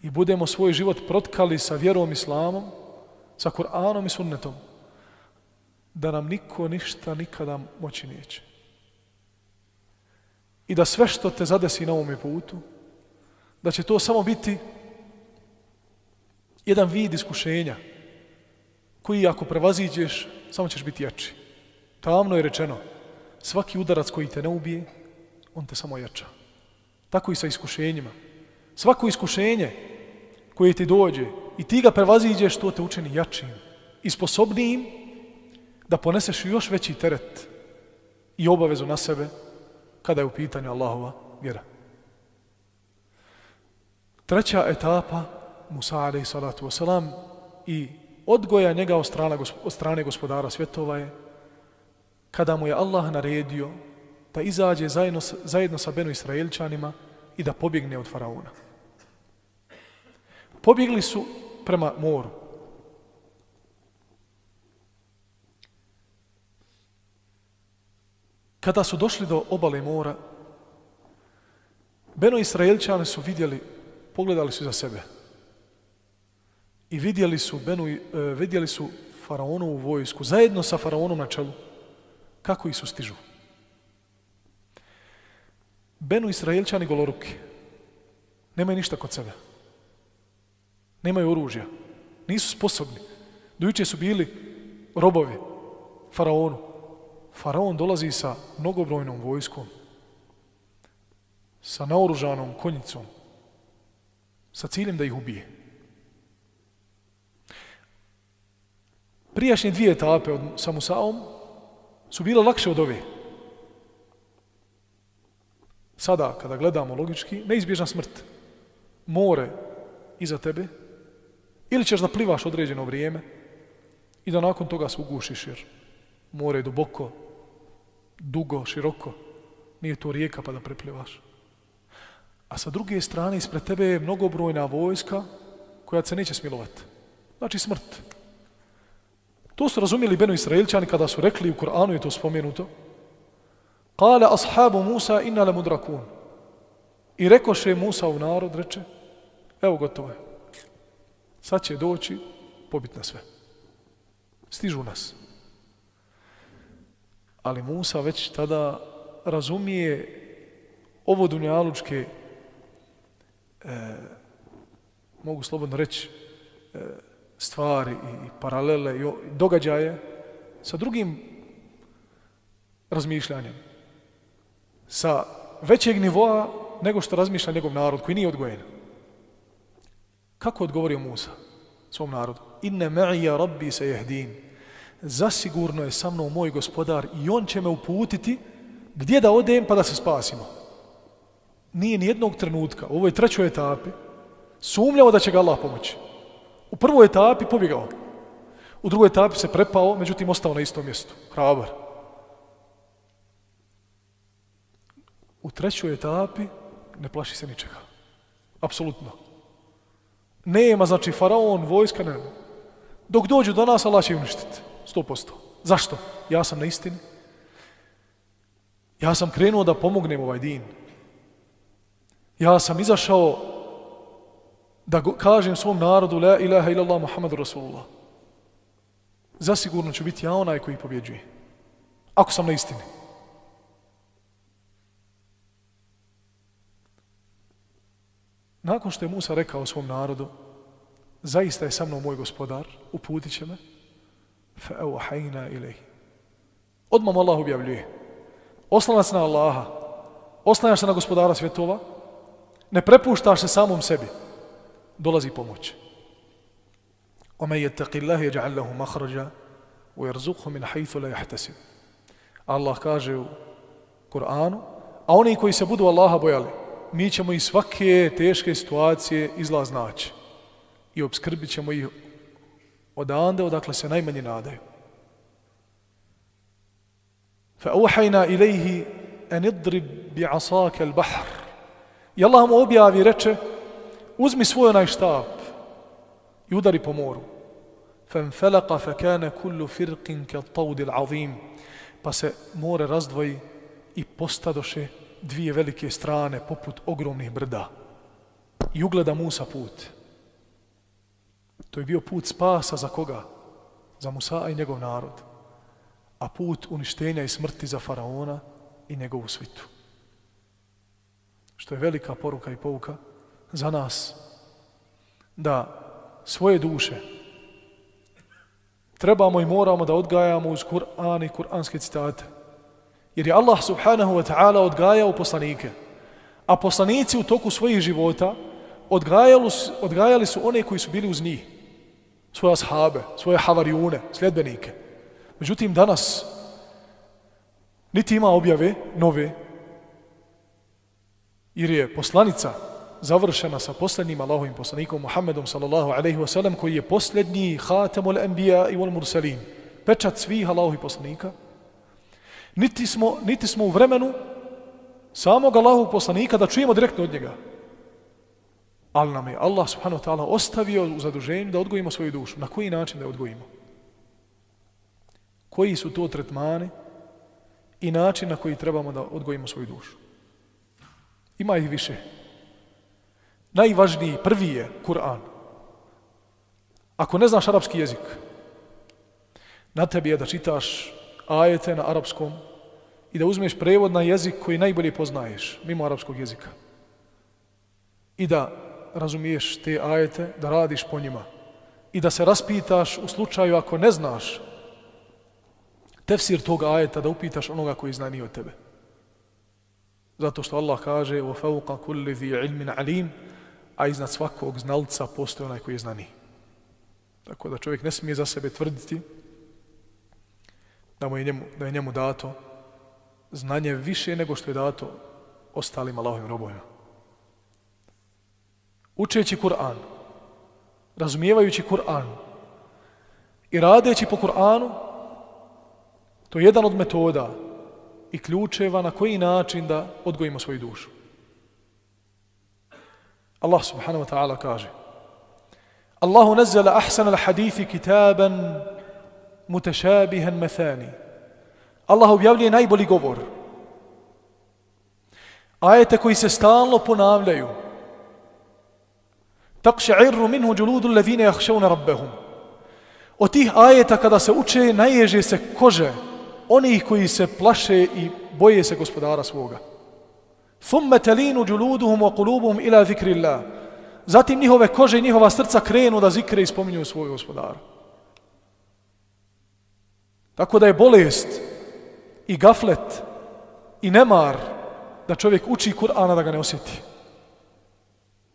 i budemo svoj život protkali sa vjerom islamom, sa Kur'anom i sunnetom, da nam niko ništa nikada moći neće. I da sve što te zadesi na ovome putu, da će to samo biti jedan vid iskušenja koji ako prevaziđeš, samo ćeš biti jači. Tamno je rečeno, svaki udarac koji te ne ubije, on te samo jača. Tako i sa iskušenjima. Svako iskušenje koje ti dođe i ti ga prevaziđeš, to te učini jačim i sposobnijim da poneseš još veći teret i obavezu na sebe kada je u pitanju Allahova vjera. Treća etapa Musa alaih salatu wasalam i odgoja njega od strane, od strane gospodara svjetova je kada mu je Allah naredio da izađe zajedno, zajedno sa Benu Israelčanima i da pobjegne od faraona. Pobjegli su prema moru. Kada su došli do obale mora, Beno Israelčani su vidjeli, pogledali su za sebe i vidjeli su, Benu, e, vidjeli su faraonovu vojsku zajedno sa faraonom na čelu kako ih su stižu. Benu Israelčani goloruki. Nemaju ništa kod sebe. Nemaju oružja. Nisu sposobni. Dojuče su bili robovi faraonu. Faraon dolazi sa mnogobrojnom vojskom, sa naoružanom konjicom, sa ciljem da ih ubije. Prijašnje dvije etape od Samusaom su bile lakše od ove. Sada, kada gledamo logički, neizbježna smrt. More iza tebe, ili ćeš da plivaš određeno vrijeme i da nakon toga se ugušiš, jer more je duboko, dugo, široko, nije to rijeka pa da preplivaš. A sa druge strane, ispred tebe je mnogobrojna vojska koja se neće smilovati. Znači smrt. To su razumjeli Beno Israelčani kada su rekli u Koranu je to spomenuto. Kale ashabu Musa inna le mudrakun. I rekoše Musa u narod, reče, evo gotovo je. Sad će doći pobit na sve. Stižu nas. Ali Musa već tada razumije ovo dunjalučke e, mogu slobodno reći e, stvari i paralele i događaje sa drugim razmišljanjem. Sa većeg nivoa nego što razmišlja njegov narod koji nije odgojen. Kako odgovorio Musa svom narodu? Inne me'ija rabbi se jehdin. Zasigurno je sa mnom moj gospodar i on će me uputiti gdje da odem pa da se spasimo. Nije ni jednog trenutka u ovoj trećoj etapi sumljao da će ga Allah pomoći. U prvoj etapi pobjegao. U drugoj etapi se prepao, međutim ostao na istom mjestu. Hrabar. U trećoj etapi ne plaši se ničega. Apsolutno. Nema, znači, faraon, vojska, ne. Dok dođu do nas, Allah će uništiti. Sto posto. Zašto? Ja sam na istini. Ja sam krenuo da pomognem ovaj din. Ja sam izašao da kažem svom narodu la ilaha illallah Muhammadu Rasulullah. Zasigurno ću biti ja onaj koji pobjeđuje. Ako sam na istini. Nakon što je Musa rekao svom narodu, zaista je sa mnom moj gospodar, uputit će me, fa evo hajna ilih. Odmah mu Allah objavljuje. Oslanac na Allaha, oslanjaš se na gospodara svjetova, ne prepuštaš se samom sebi, dolazi pomoć. وَمَنْ يَتَّقِ اللَّهِ يَجْعَلْ لَهُ مَخْرَجًا وَيَرْزُقْهُ مِنْ حَيْثُ لَا يَحْتَسِبُ Allah kaže u Kur'anu, a oni koji se budu Allaha bojali, mi ćemo i svake teške situacije izlaz naći i obskrbit ćemo ih odande odakle se najmanje nadaju. فأوحينا إليه أن اضرب بعصاك البحر I Allah mu objavi reče uzmi svoj onaj štap i udari po moru. فانفلق فكان كل فرق كالطود العظيم pa se more razdvoji i postadoše dvije velike strane poput ogromnih brda. I ugleda Musa put. To je bio put spasa za koga? Za Musa i njegov narod. A put uništenja i smrti za faraona i njegovu svitu. Što je velika poruka i pouka za nas da svoje duše trebamo i moramo da odgajamo uz Kur'an i kur'anske citate. Jer je Allah subhanahu wa ta'ala odgajao poslanike. A poslanici u toku svojih života odgajali, odgajali su one koji su bili uz njih. Svoje ashabe, svoje havarijune, sljedbenike. Međutim, danas niti ima objave nove, jer je poslanica završena sa posljednjim Allahovim poslanikom Muhammedom sallallahu alaihi wasallam koji je posljednji hatamul anbiya i wal mursalin. Pečat svih Allahovih poslanika. Niti smo, niti smo u vremenu samog Allahovog poslanika da čujemo direktno od njega. Ali nam je Allah subhanahu wa ta'ala ostavio u zaduženju da odgojimo svoju dušu. Na koji način da je odgojimo? Koji su to tretmani i način na koji trebamo da odgojimo svoju dušu? Ima ih više. Najvažniji, prvi je Kur'an. Ako ne znaš arapski jezik, na tebi je da čitaš ajete na arapskom i da uzmeš prevod na jezik koji najbolje poznaješ, mimo arapskog jezika. I da razumiješ te ajete, da radiš po njima. I da se raspitaš u slučaju ako ne znaš tefsir tog ajeta, da upitaš onoga koji zna nije od tebe. Zato što Allah kaže وَفَوْقَ كُلِّ ذِي عِلْمٍ عَلِيمٍ a iznad svakog znalca postoje onaj koji je znani. Tako da čovjek ne smije za sebe tvrditi da, mu je, njemu, da je njemu dato znanje više nego što je dato ostalim Allahovim robojima. Učeći Kur'an, razumijevajući Kur'an i radeći po Kur'anu, to je jedan od metoda i ključeva na koji način da odgojimo svoju dušu. Allah subhanahu wa ta'ala kaže Allahu nazzala ahsana al-hadithi kitaban mutashabihan mathani Allah objavljuje najbolji govor ajete koji se stalno ponavljaju تقشعر minhu džuludu levine يخشون rabbehum. Od tih ajeta kada se uče, naježe se kože onih koji se plaše i boje se gospodara svoga. Thumme telinu džuluduhum wa kulubuhum ila zikrillah. Zatim njihove kože i njihova srca krenu da zikre i spominju svoj gospodar. Tako da je bolest i gaflet i nemar da čovjek uči Kur'ana da ga ne osjeti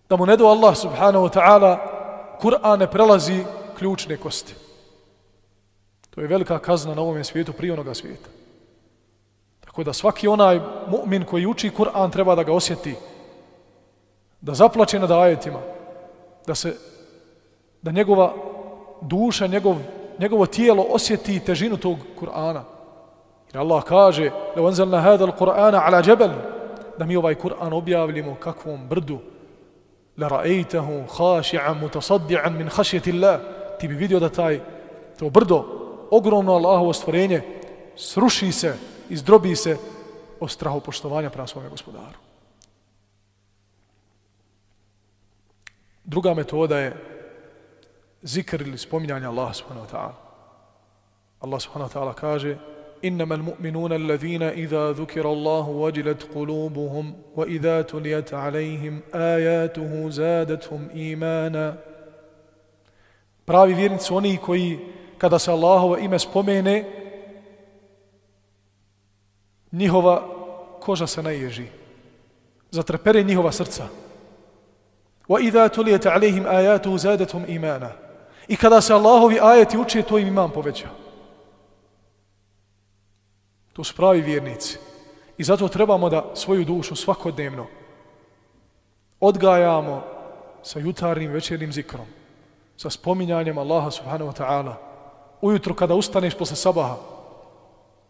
da mu ne do Allah subhanahu wa ta'ala Kur'an ne prelazi ključne kosti to je velika kazna na ovom svijetu prije onoga svijeta Tako da svaki onaj mu'min koji uči Kur'an treba da ga osjeti, da zaplače nad ajetima, da se, da njegova duša, njegov, njegovo tijelo osjeti težinu tog Kur'ana. Jer Allah kaže, da hada al-Kur'ana ala džebel, da mi ovaj Kur'an objavljimo kakvom brdu, la ra'ejtahu khaši'an mutasaddi'an min khashyati Allah, ti bi vidio da taj, to brdo, ogromno Allahovo stvorenje, sruši se, izdrobi se od strahu poštovanja prema svome gospodaru. Druga metoda je zikr ili spominjanje Allaha subhanahu wa ta'ala. Allah subhanahu wa ta'ala kaže إنما المؤمنون الذين إذا ذكر الله وجلت قلوبهم وإذا تليت عليهم آياته زادتهم إيمانا Pravi vjernici oni koji kada se Allahovo ime spomene njihova koža se naježi. Zatrepere njihova srca. Idha tuliyat alayhim ayatuhu zadatuhum imana. I kada se Allahovi ajeti uče, to im imam poveća. To su pravi vjernici. I zato trebamo da svoju dušu svakodnevno odgajamo sa jutarnim večernim zikrom, sa spominjanjem Allaha subhanahu wa ta'ala. Ujutro kada ustaneš posle sabaha,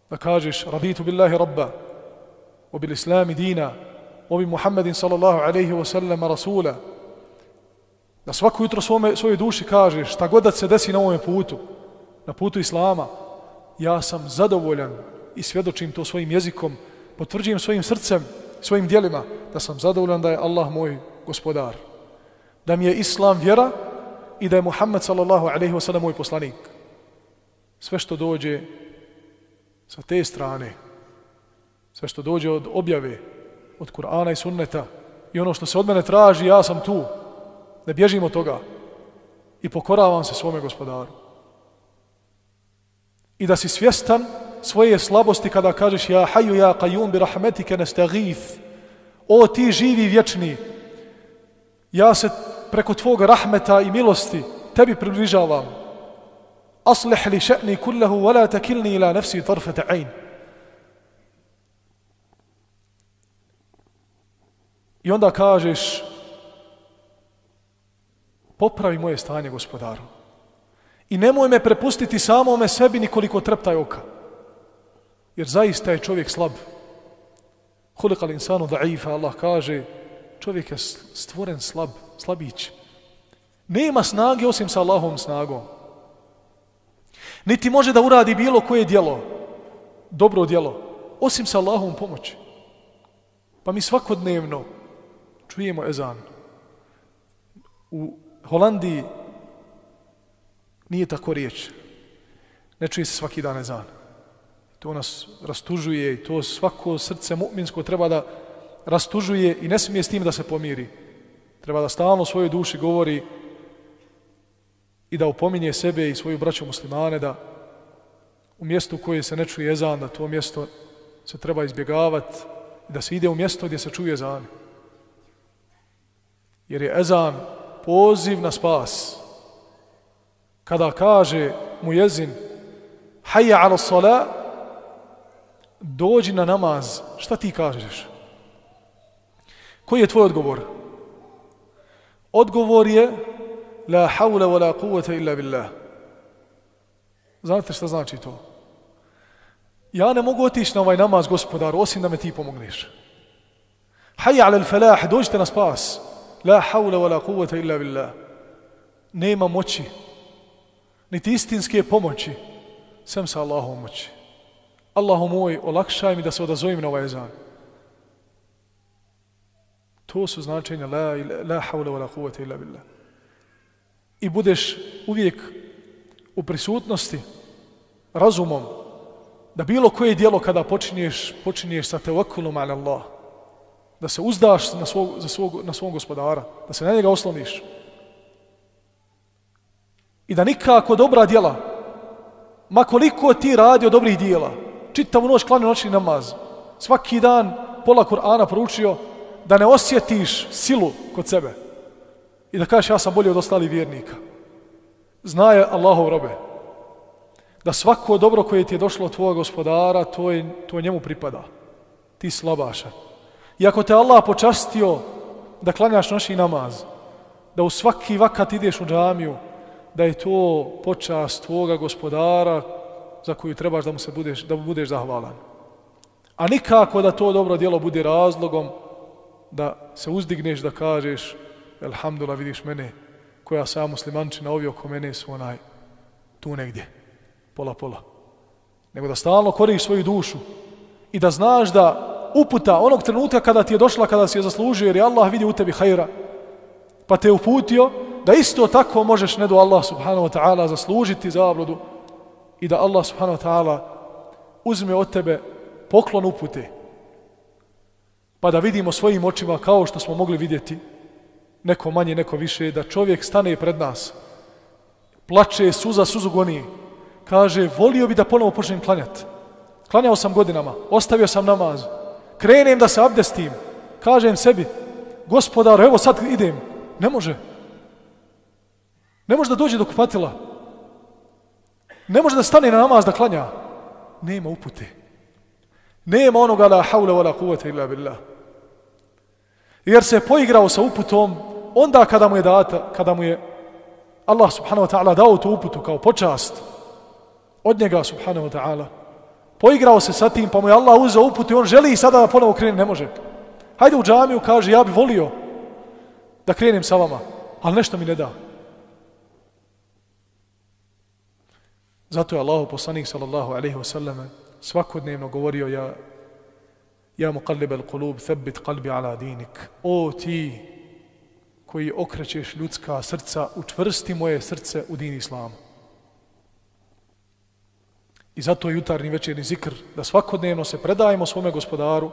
da kažeš raditu billahi rabba, obil islami dina, obi bi Muhammedin sallallahu alaihi wa sallam rasula, da svako jutro svome, svojoj duši kažeš šta god da se desi na ovom putu, na putu Islama, ja sam zadovoljan i svjedočim to svojim jezikom, potvrđujem svojim srcem, svojim dijelima, da sam zadovoljan da je Allah moj gospodar. Da mi je Islam vjera i da je Muhammed sallallahu alaihi wa sallam moj poslanik. Sve što dođe sa te strane, sve što dođe od objave, od Kur'ana i sunneta i ono što se od mene traži, ja sam tu. Ne bježim od toga i pokoravam se svome gospodaru. I da si svjestan svoje slabosti kada kažeš ja haju ja kajum bi rahmetike nestagif o ti živi vječni ja se preko tvog rahmeta i milosti tebi približavam. Aslih li še'ni kullahu wala takilni ila nefsi tarfete ayn. I onda kažeš popravi moje stanje gospodaru. I nemoj me prepustiti samome sebi nikoliko treptaj oka. Jer zaista je čovjek slab. Hulikal insanu da'ifa, Allah kaže, čovjek je stvoren slab, slabić. Nema snage osim sa Allahom snagom. Niti može da uradi bilo koje dijelo, dobro dijelo, osim sa Allahom pomoći. Pa mi svakodnevno čujemo ezan. U Holandiji nije tako riječ. Ne čuje se svaki dan ezan to nas rastužuje i to svako srce mu'minsko treba da rastužuje i ne smije s tim da se pomiri. Treba da stalno svojoj duši govori i da upominje sebe i svoju braću muslimane da u mjestu koje se ne čuje ezan, da to mjesto se treba izbjegavati i da se ide u mjesto gdje se čuje ezan. Jer je ezan poziv na spas. Kada kaže mu jezin Hayya ala salat dođi na namaz, šta ti kažeš? Koji je tvoj odgovor? Odgovor je la hawla wa la quvata illa billah. Znate šta znači to? Ja ne mogu otići na ovaj namaz, gospodar, osim da me ti pomogneš. Hayya ala al-falah, dođite na spas. La hawla wa la quvata illa billah. Nema moći, niti istinske pomoći, sem sa Allahom moći. Allahu moj, olakšaj mi da se odazovim na ovaj ezan. To su značenja la, la havla wa la quvata illa billah. I budeš uvijek u prisutnosti razumom da bilo koje dijelo kada počinješ, počinješ sa tevakulom ala Allah. Da se uzdaš na svog, za svog, na svog gospodara. Da se na njega osloniš. I da nikako dobra djela, ma koliko ti radi od dobrih dijela, čitavu noć klanio noćni namaz, svaki dan pola Kur'ana poručio da ne osjetiš silu kod sebe i da kažeš ja sam bolji od ostalih vjernika. Znaje Allahov robe da svako dobro koje ti je došlo od tvojeg gospodara, to, je, to njemu pripada. Ti slabaša. I ako te Allah počastio da klanjaš noćni namaz, da u svaki vakat ideš u džamiju, da je to počast tvoga gospodara za koju trebaš da mu se budeš, da mu budeš zahvalan. A nikako da to dobro djelo bude razlogom da se uzdigneš da kažeš Elhamdulillah vidiš mene koja sam muslimančina ovi oko mene su onaj tu negdje pola pola nego da stalno koriš svoju dušu i da znaš da uputa onog trenutka kada ti je došla kada si je zaslužio jer je Allah vidi u tebi hajra pa te uputio da isto tako možeš ne do Allah subhanahu wa ta'ala zaslužiti zabludu i da Allah subhanahu wa ta'ala uzme od tebe poklon upute pa da vidimo svojim očima kao što smo mogli vidjeti neko manje, neko više da čovjek stane pred nas plače, suza, suzu goni kaže, volio bi da ponovo počnem klanjati Klanjao sam godinama, ostavio sam namaz. Krenem da se abdestim. Kažem sebi, gospodar, evo sad idem. Ne može. Ne može da dođe do kupatila. Ne može da stane na namaz da klanja. Nema upute. Nema onoga la haule wa la kuvvete illa billah. Jer se poigrao sa uputom onda kada mu je data, kada mu je Allah subhanahu wa ta'ala dao tu uputu kao počast od njega subhanahu wa ta'ala. Poigrao se sa tim, pa mu je Allah uzeo uputu i on želi sada da ponovo krene, ne može. Hajde u džamiju, kaže, ja bi volio da krenem sa vama, ali nešto mi ne da. Zato je Allah poslanik sallallahu alaihi wasallam svakodnevno govorio ja ja mu kalib al kulub thabbit kalbi ala dinik. O ti koji okrećeš ljudska srca učvrsti moje srce u din islamu. I zato je jutarnji večerni zikr da svakodnevno se predajemo svome gospodaru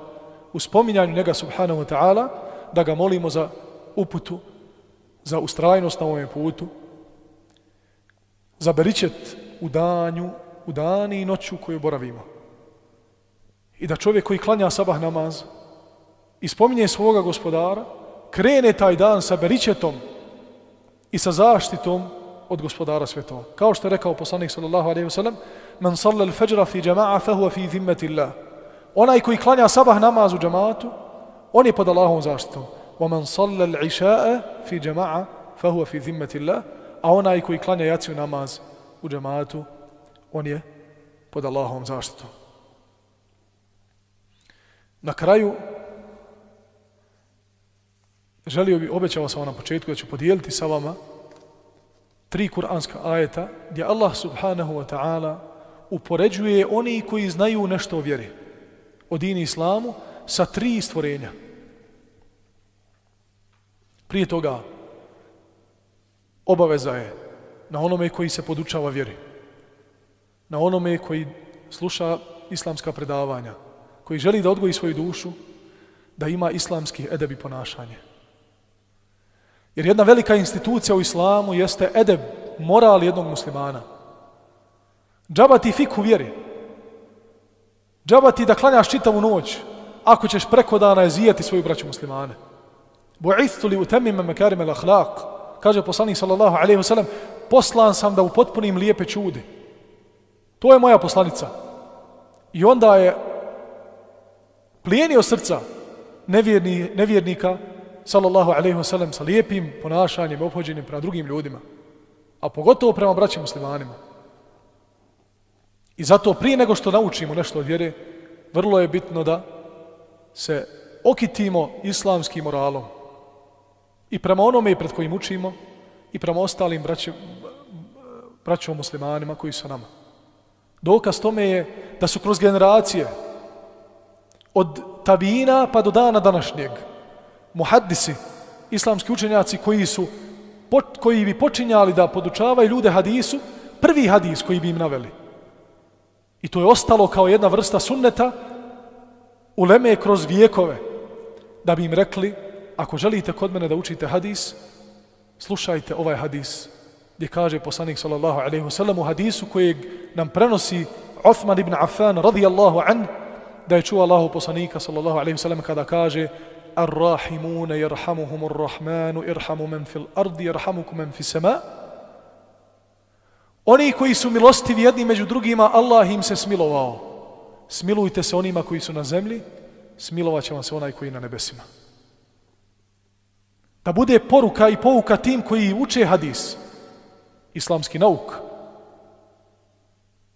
u spominjanju njega subhanahu wa ta'ala da ga molimo za uputu za ustrajnost na ovom putu za beričet u danju, u dani i noću koju boravimo. I da čovjek koji klanja sabah namaz i spominje svoga gospodara, krene taj dan sa beričetom i sa zaštitom od gospodara svjetova. Kao što je rekao poslanik sallallahu alaihi wa sallam, man salla al-fajra fi jama'a fahuwa fi zimmati Allah. Onaj koji klanja sabah namaz u džamatu, on je pod Allahom zaštitom. Wa man salla al-isha'a fi jama'a fahuwa fi zimmati Allah. A onaj koji klanja jaciju namaz u džematu, on je pod Allahom zaštitom. Na kraju, želio bi, obećao sam na početku da ću podijeliti sa vama tri kuranska ajeta gdje Allah subhanahu wa ta'ala upoređuje oni koji znaju nešto o vjeri, o dini islamu, sa tri stvorenja. Prije toga, obaveza je na onome koji se podučava vjeri, na onome koji sluša islamska predavanja, koji želi da odgoji svoju dušu, da ima islamski edeb i ponašanje. Jer jedna velika institucija u islamu jeste edeb, moral jednog muslimana. Džaba ti fik u vjeri. Džaba ti da klanjaš čitavu noć, ako ćeš preko dana ezijeti svoju braću muslimane. Bu'ithu li utemime mekarime l'ahlaq. Kaže poslanik sallallahu alaihi wasallam, poslan sam da upotpunim lijepe čude. To je moja poslanica. I onda je plijenio srca nevjerni, nevjernika, sallallahu alaihi wa sallam, sa lijepim ponašanjem i obhođenjem prema drugim ljudima. A pogotovo prema braćim muslimanima. I zato prije nego što naučimo nešto od vjere, vrlo je bitno da se okitimo islamskim moralom. I prema onome i pred kojim učimo, i prema ostalim braćim, braćom muslimanima koji su nama. Dokaz tome je da su kroz generacije od tabina pa do dana današnjeg muhaddisi, islamski učenjaci koji su koji bi počinjali da podučavaju ljude hadisu, prvi hadis koji bi im naveli. I to je ostalo kao jedna vrsta sunneta u leme kroz vijekove da bi im rekli ako želite kod mene da učite hadis, slušajte ovaj hadis gdje kaže poslanik sallallahu alaihi wasallam u hadisu kojeg nam prenosi Uthman ibn Affan radijallahu an da je čuo Allahu poslanika sallallahu alaihi wasallam kada kaže Ar-Rahimuna yarhamuhum ar-Rahmanu irhamu man fil ardi yarhamukum man fis sama. Oni koji su milostivi jedni među drugima Allah im se smilovao. Smilujte se onima koji su na zemlji smilovat će vam se onaj koji na nebesima. Da bude poruka i pouka tim koji uče hadis islamski nauk,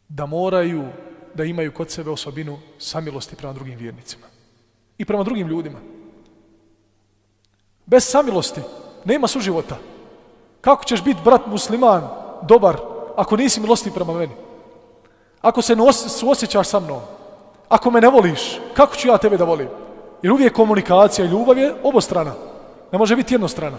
da moraju da imaju kod sebe osobinu samilosti prema drugim vjernicima i prema drugim ljudima. Bez samilosti nema suživota. Kako ćeš biti brat musliman dobar ako nisi milosti prema meni? Ako se suosjećaš sa mnom, ako me ne voliš, kako ću ja tebe da volim? Jer uvijek komunikacija i ljubav je obostrana. Ne može biti jednostrana.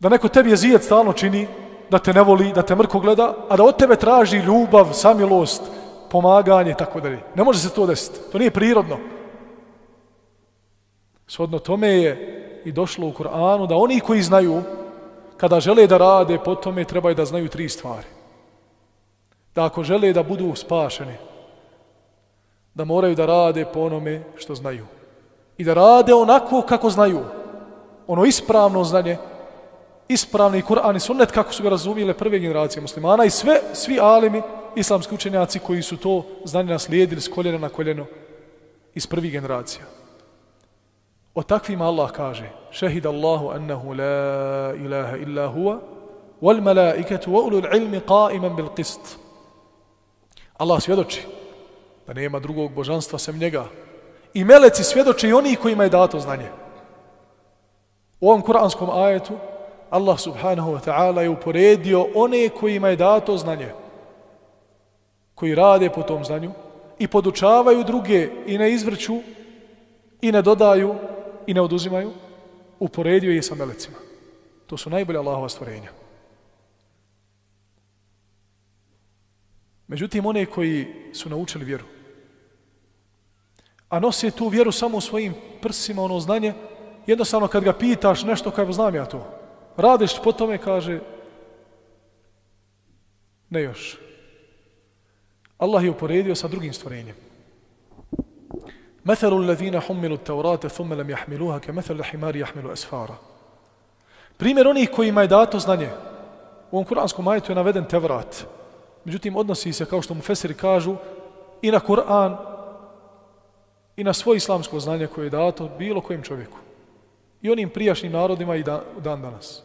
Da neko tebi je zijet stalno čini, da te ne voli, da te mrko gleda, a da od tebe traži ljubav, samilost, pomaganje i tako dalje. Ne može se to desiti. To nije prirodno. Svodno tome je i došlo u Koranu da oni koji znaju, kada žele da rade, po tome trebaju da znaju tri stvari. Da ako žele da budu spašeni, da moraju da rade po onome što znaju. I da rade onako kako znaju. Ono ispravno znanje, ispravni Kur'an i sunnet kako su ga razumijele prve generacije muslimana i sve, svi alimi, islamski učenjaci koji su to znanje naslijedili s koljena na koljeno iz prvih generacija. O takvima Allah kaže Šehid Allahu ennehu la ilaha illa huwa wal malaikatu wa ulul ilmi qa'iman bil qist. Allah svjedoči da nema drugog božanstva sem njega. I meleci svjedoče i oni kojima je dato znanje. U ovom kuranskom ajetu Allah subhanahu wa ta'ala je uporedio one kojima je dato znanje, koji rade po tom znanju i podučavaju druge i ne izvrću i ne dodaju i ne oduzimaju, uporedio je sa melecima. To su najbolje Allahova stvorenja. Međutim, one koji su naučili vjeru, a nose tu vjeru samo u svojim prsima, ono znanje, jednostavno kad ga pitaš nešto, kao znam ja to, radiš po tome, kaže, ne još. Allah je uporedio sa drugim stvorenjem. مثل الذين حملوا التوراة ثم لم يحملوها كمثل الحمار يحمل أسفارا Primjer onih kojima je dato znanje. U ovom kuranskom majetu je naveden Tevrat. Međutim, odnosi se, kao što mu Feseri kažu, i na Kur'an, i na svoje islamsko znanje koje je dato bilo kojem čovjeku. I onim prijašnjim narodima i dan, dan danas.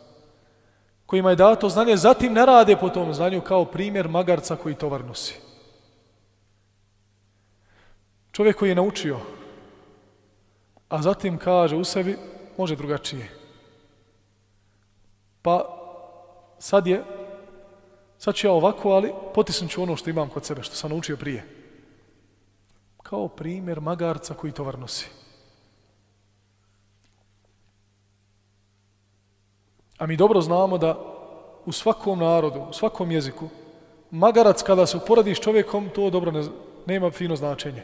Kojima je dato znanje, zatim ne rade po tom znanju kao primjer magarca koji tovar nosi. Čovjek koji je naučio, a zatim kaže u sebi, može drugačije. Pa sad je, sad ću ja ovako, ali potisnut ću ono što imam kod sebe, što sam naučio prije. Kao primjer magarca koji tovar nosi. A mi dobro znamo da u svakom narodu, u svakom jeziku, magarac kada se uporadi s čovjekom, to dobro ne, nema fino značenje.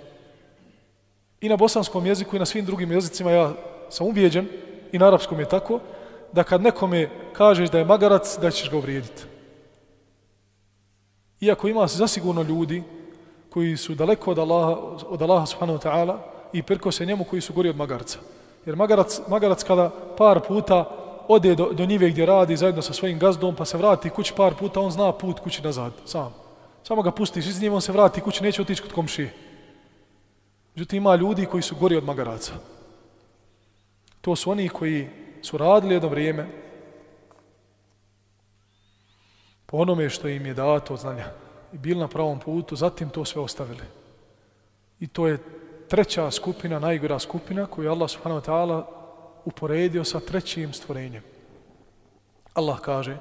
I na bosanskom jeziku i na svim drugim jezicima ja sam ubijeđen, i na arapskom je tako, da kad nekome kažeš da je magarac, da ćeš ga uvrijediti. Iako ima se zasigurno ljudi koji su daleko od Allaha, od Allaha subhanahu wa ta'ala i prko se njemu koji su gori od magarca. Jer magarac, magarac kada par puta ode do, do njive gdje radi zajedno sa svojim gazdom, pa se vrati kući par puta, on zna put kući nazad, sam. Samo ga pustiš iz njima, on se vrati kući, neće otići kod komšije. Međutim, ima ljudi koji su gori od magaraca. To su oni koji su radili jedno vrijeme po onome što im je dato od znanja i bili na pravom putu, zatim to sve ostavili. I to je treća skupina, najgora skupina koju Allah subhanahu wa ta'ala uporedio sa trećim stvorenjem. Allah kaže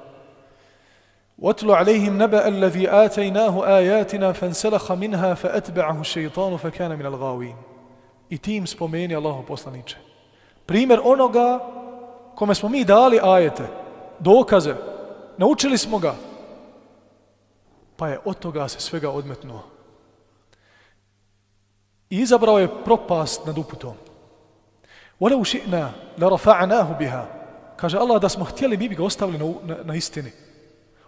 وَاتْلُ عَلَيْهِمْ نَبَأَ الَّذِي آتَيْنَاهُ آيَاتِنَا فَانْسَلَخَ مِنْهَا فَأَتْبَعَهُ الشَّيْطَانُ فَكَانَ مِنَ الْغَاوِينَ I tim spomeni Allahu poslaniče. Primjer onoga kome smo mi dali ajete, dokaze, naučili smo ga, pa je od toga se svega odmetnuo. I izabrao je propast nad uputom. وَلَوْ شِئْنَا لَرَفَعَنَاهُ بِهَا Kaže Allah da smo htjeli, mi bi ga ostavili na, na, na istini.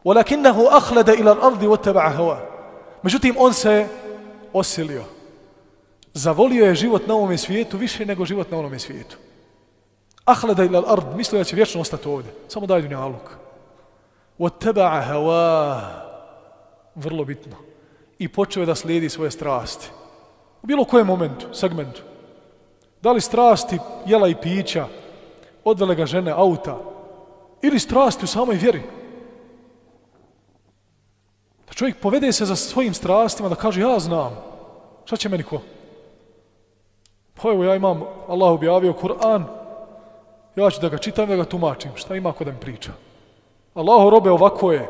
ولكنه أخلد إلى الأرض واتبع هواه Međutim, on se osilio. Zavolio je život na ovom svijetu više nego život na onom svijetu. Ahlada ila al-ard, mislio da će vječno ostati ovdje. Samo daj dunja aluk. Wattaba'a hawa. Vrlo bitno. I počeo je da slijedi svoje strasti. U bilo kojem momentu, segmentu. Da li strasti jela i pića, odvele ga žene, auta, ili strasti u samoj vjeri. Da čovjek povede se za svojim strastima, da kaže ja znam, šta će meni ko? Pa evo ja imam, Allah objavio Kur'an, ja ću da ga čitam da ga tumačim, šta ima ko da mi priča? Allahu robe ovako je,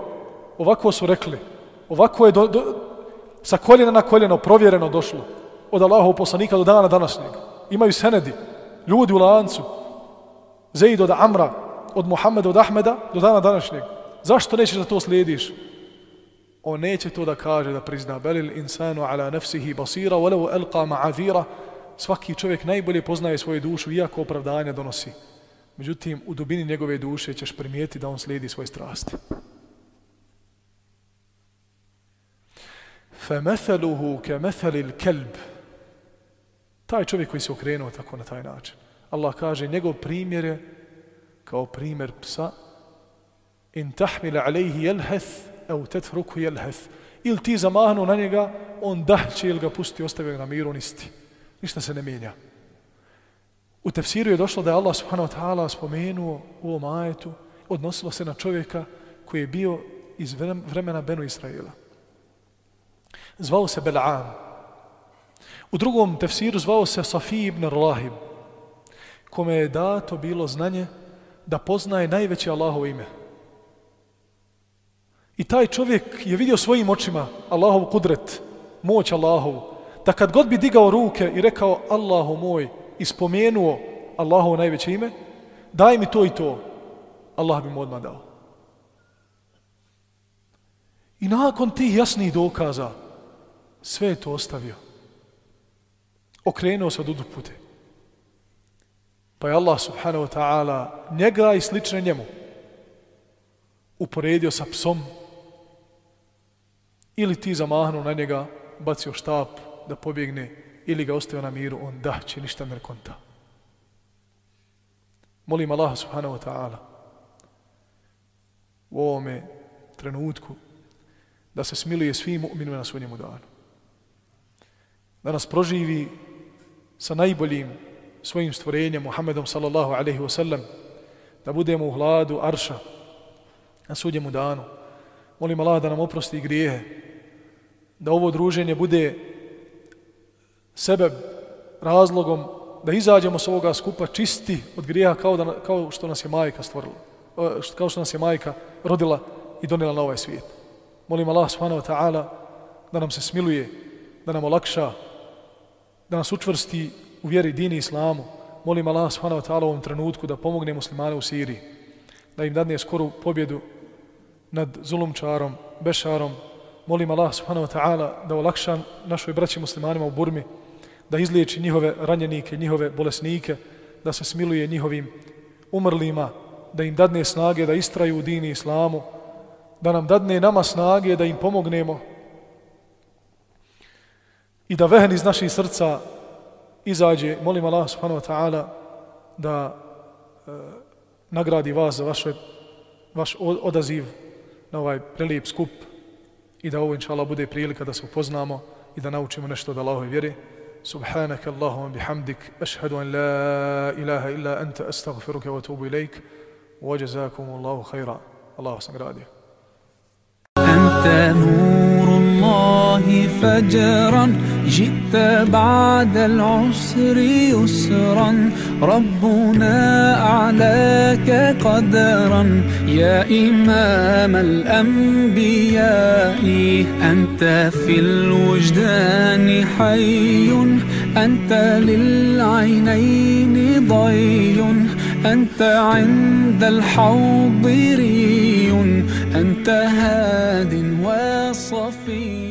ovako su rekli, ovako je do, do, sa koljena na koljeno provjereno došlo od Allahov poslanika do dana današnjega Imaju senedi, ljudi u lancu, Zaid od Amra, od Muhammeda, od Ahmeda do dana današnjeg. Zašto nećeš da to slijediš? on neće to da kaže da prizna belil insanu ala nafsihi basira walau alqa ma'azira svaki čovjek najbolje poznaje svoju dušu iako opravdanja donosi međutim u dubini njegove duše ćeš primijeti da on slijedi svoje strasti فمثله كمثل الكلب Taj čovjek koji se okrenuo tako na taj način. Allah kaže, njegov primjer je kao primjer psa. In tahmila alejhi jelheth au tetruku jelheth ili ti zamahnu na njega on dahće ili ga pusti ostavi ga na miru on isti. Ništa se ne mijenja. U tefsiru je došlo da je Allah subhanahu wa ta'ala spomenuo u ovom ajetu odnosilo se na čovjeka koji je bio iz vremena Benu Israila. Zvao se Bel'an u drugom tefsiru zvao se Safi ibn Rahim kome je dato bilo znanje da poznaje najveće Allahovo ime. I taj čovjek je vidio svojim očima Allahov kudret, moć Allahovu, da kad god bi digao ruke i rekao Allahu moj, ispomenuo Allahovo najveće ime, daj mi to i to, Allah bi mu odmah dao. I nakon tih jasnih dokaza, sve je to ostavio. Okrenuo se od udupute. Pa je Allah subhanahu wa ta'ala njega i slične njemu uporedio sa psom ili ti zamahnu na njega, bacio štap da pobjegne ili ga ostavio na miru, on da će ništa ne konta. Molim Allah subhanahu wa ta'ala u ovome trenutku da se smiluje svim mu'minima na svojemu danu. Da nas proživi sa najboljim svojim stvorenjem Muhammedom sallallahu alaihi wasallam da budemo u hladu arša na sudjemu danu. Molim Allah da nam oprosti grijehe, da ovo druženje bude sebe razlogom da izađemo s ovoga skupa čisti od grijeha kao, da, kao što nas je majka stvorila, kao što nas je majka rodila i donijela na ovaj svijet. Molim Allah subhanahu wa ta'ala da nam se smiluje, da nam olakša, da nas učvrsti u vjeri dini islamu. Molim Allah subhanahu wa ta'ala u ovom trenutku da pomogne muslimane u Siriji, da im dadne skoru pobjedu nad zulumčarom, bešarom. Molim Allah subhanahu wa ta'ala da olakša našoj braći muslimanima u Burmi, da izliječi njihove ranjenike, njihove bolesnike, da se smiluje njihovim umrlima, da im dadne snage da istraju u dini islamu, da nam dadne nama snage da im pomognemo i da vehen iz naših srca izađe, molim Allah subhanahu wa ta'ala da e, nagradi vas za vaše, vaš odaziv na ovaj prelijep skup i da ovo inša Allah bude prilika da se upoznamo i da naučimo nešto od Allahove vjeri. سبحانك اللهم بحمدك أشهد أن لا إله إلا أنت أستغفرك وأتوب إليك وجزاكم الله خيرا الله سنقراده أنت نور الله فجرا. جئت بعد العسر يسرا. ربنا أعلاك قدرا. يا إمام الأنبياء أنت في الوجدان حي. أنت للعينين ضي. أنت عند الحوض ري. أنت هاد وصفي.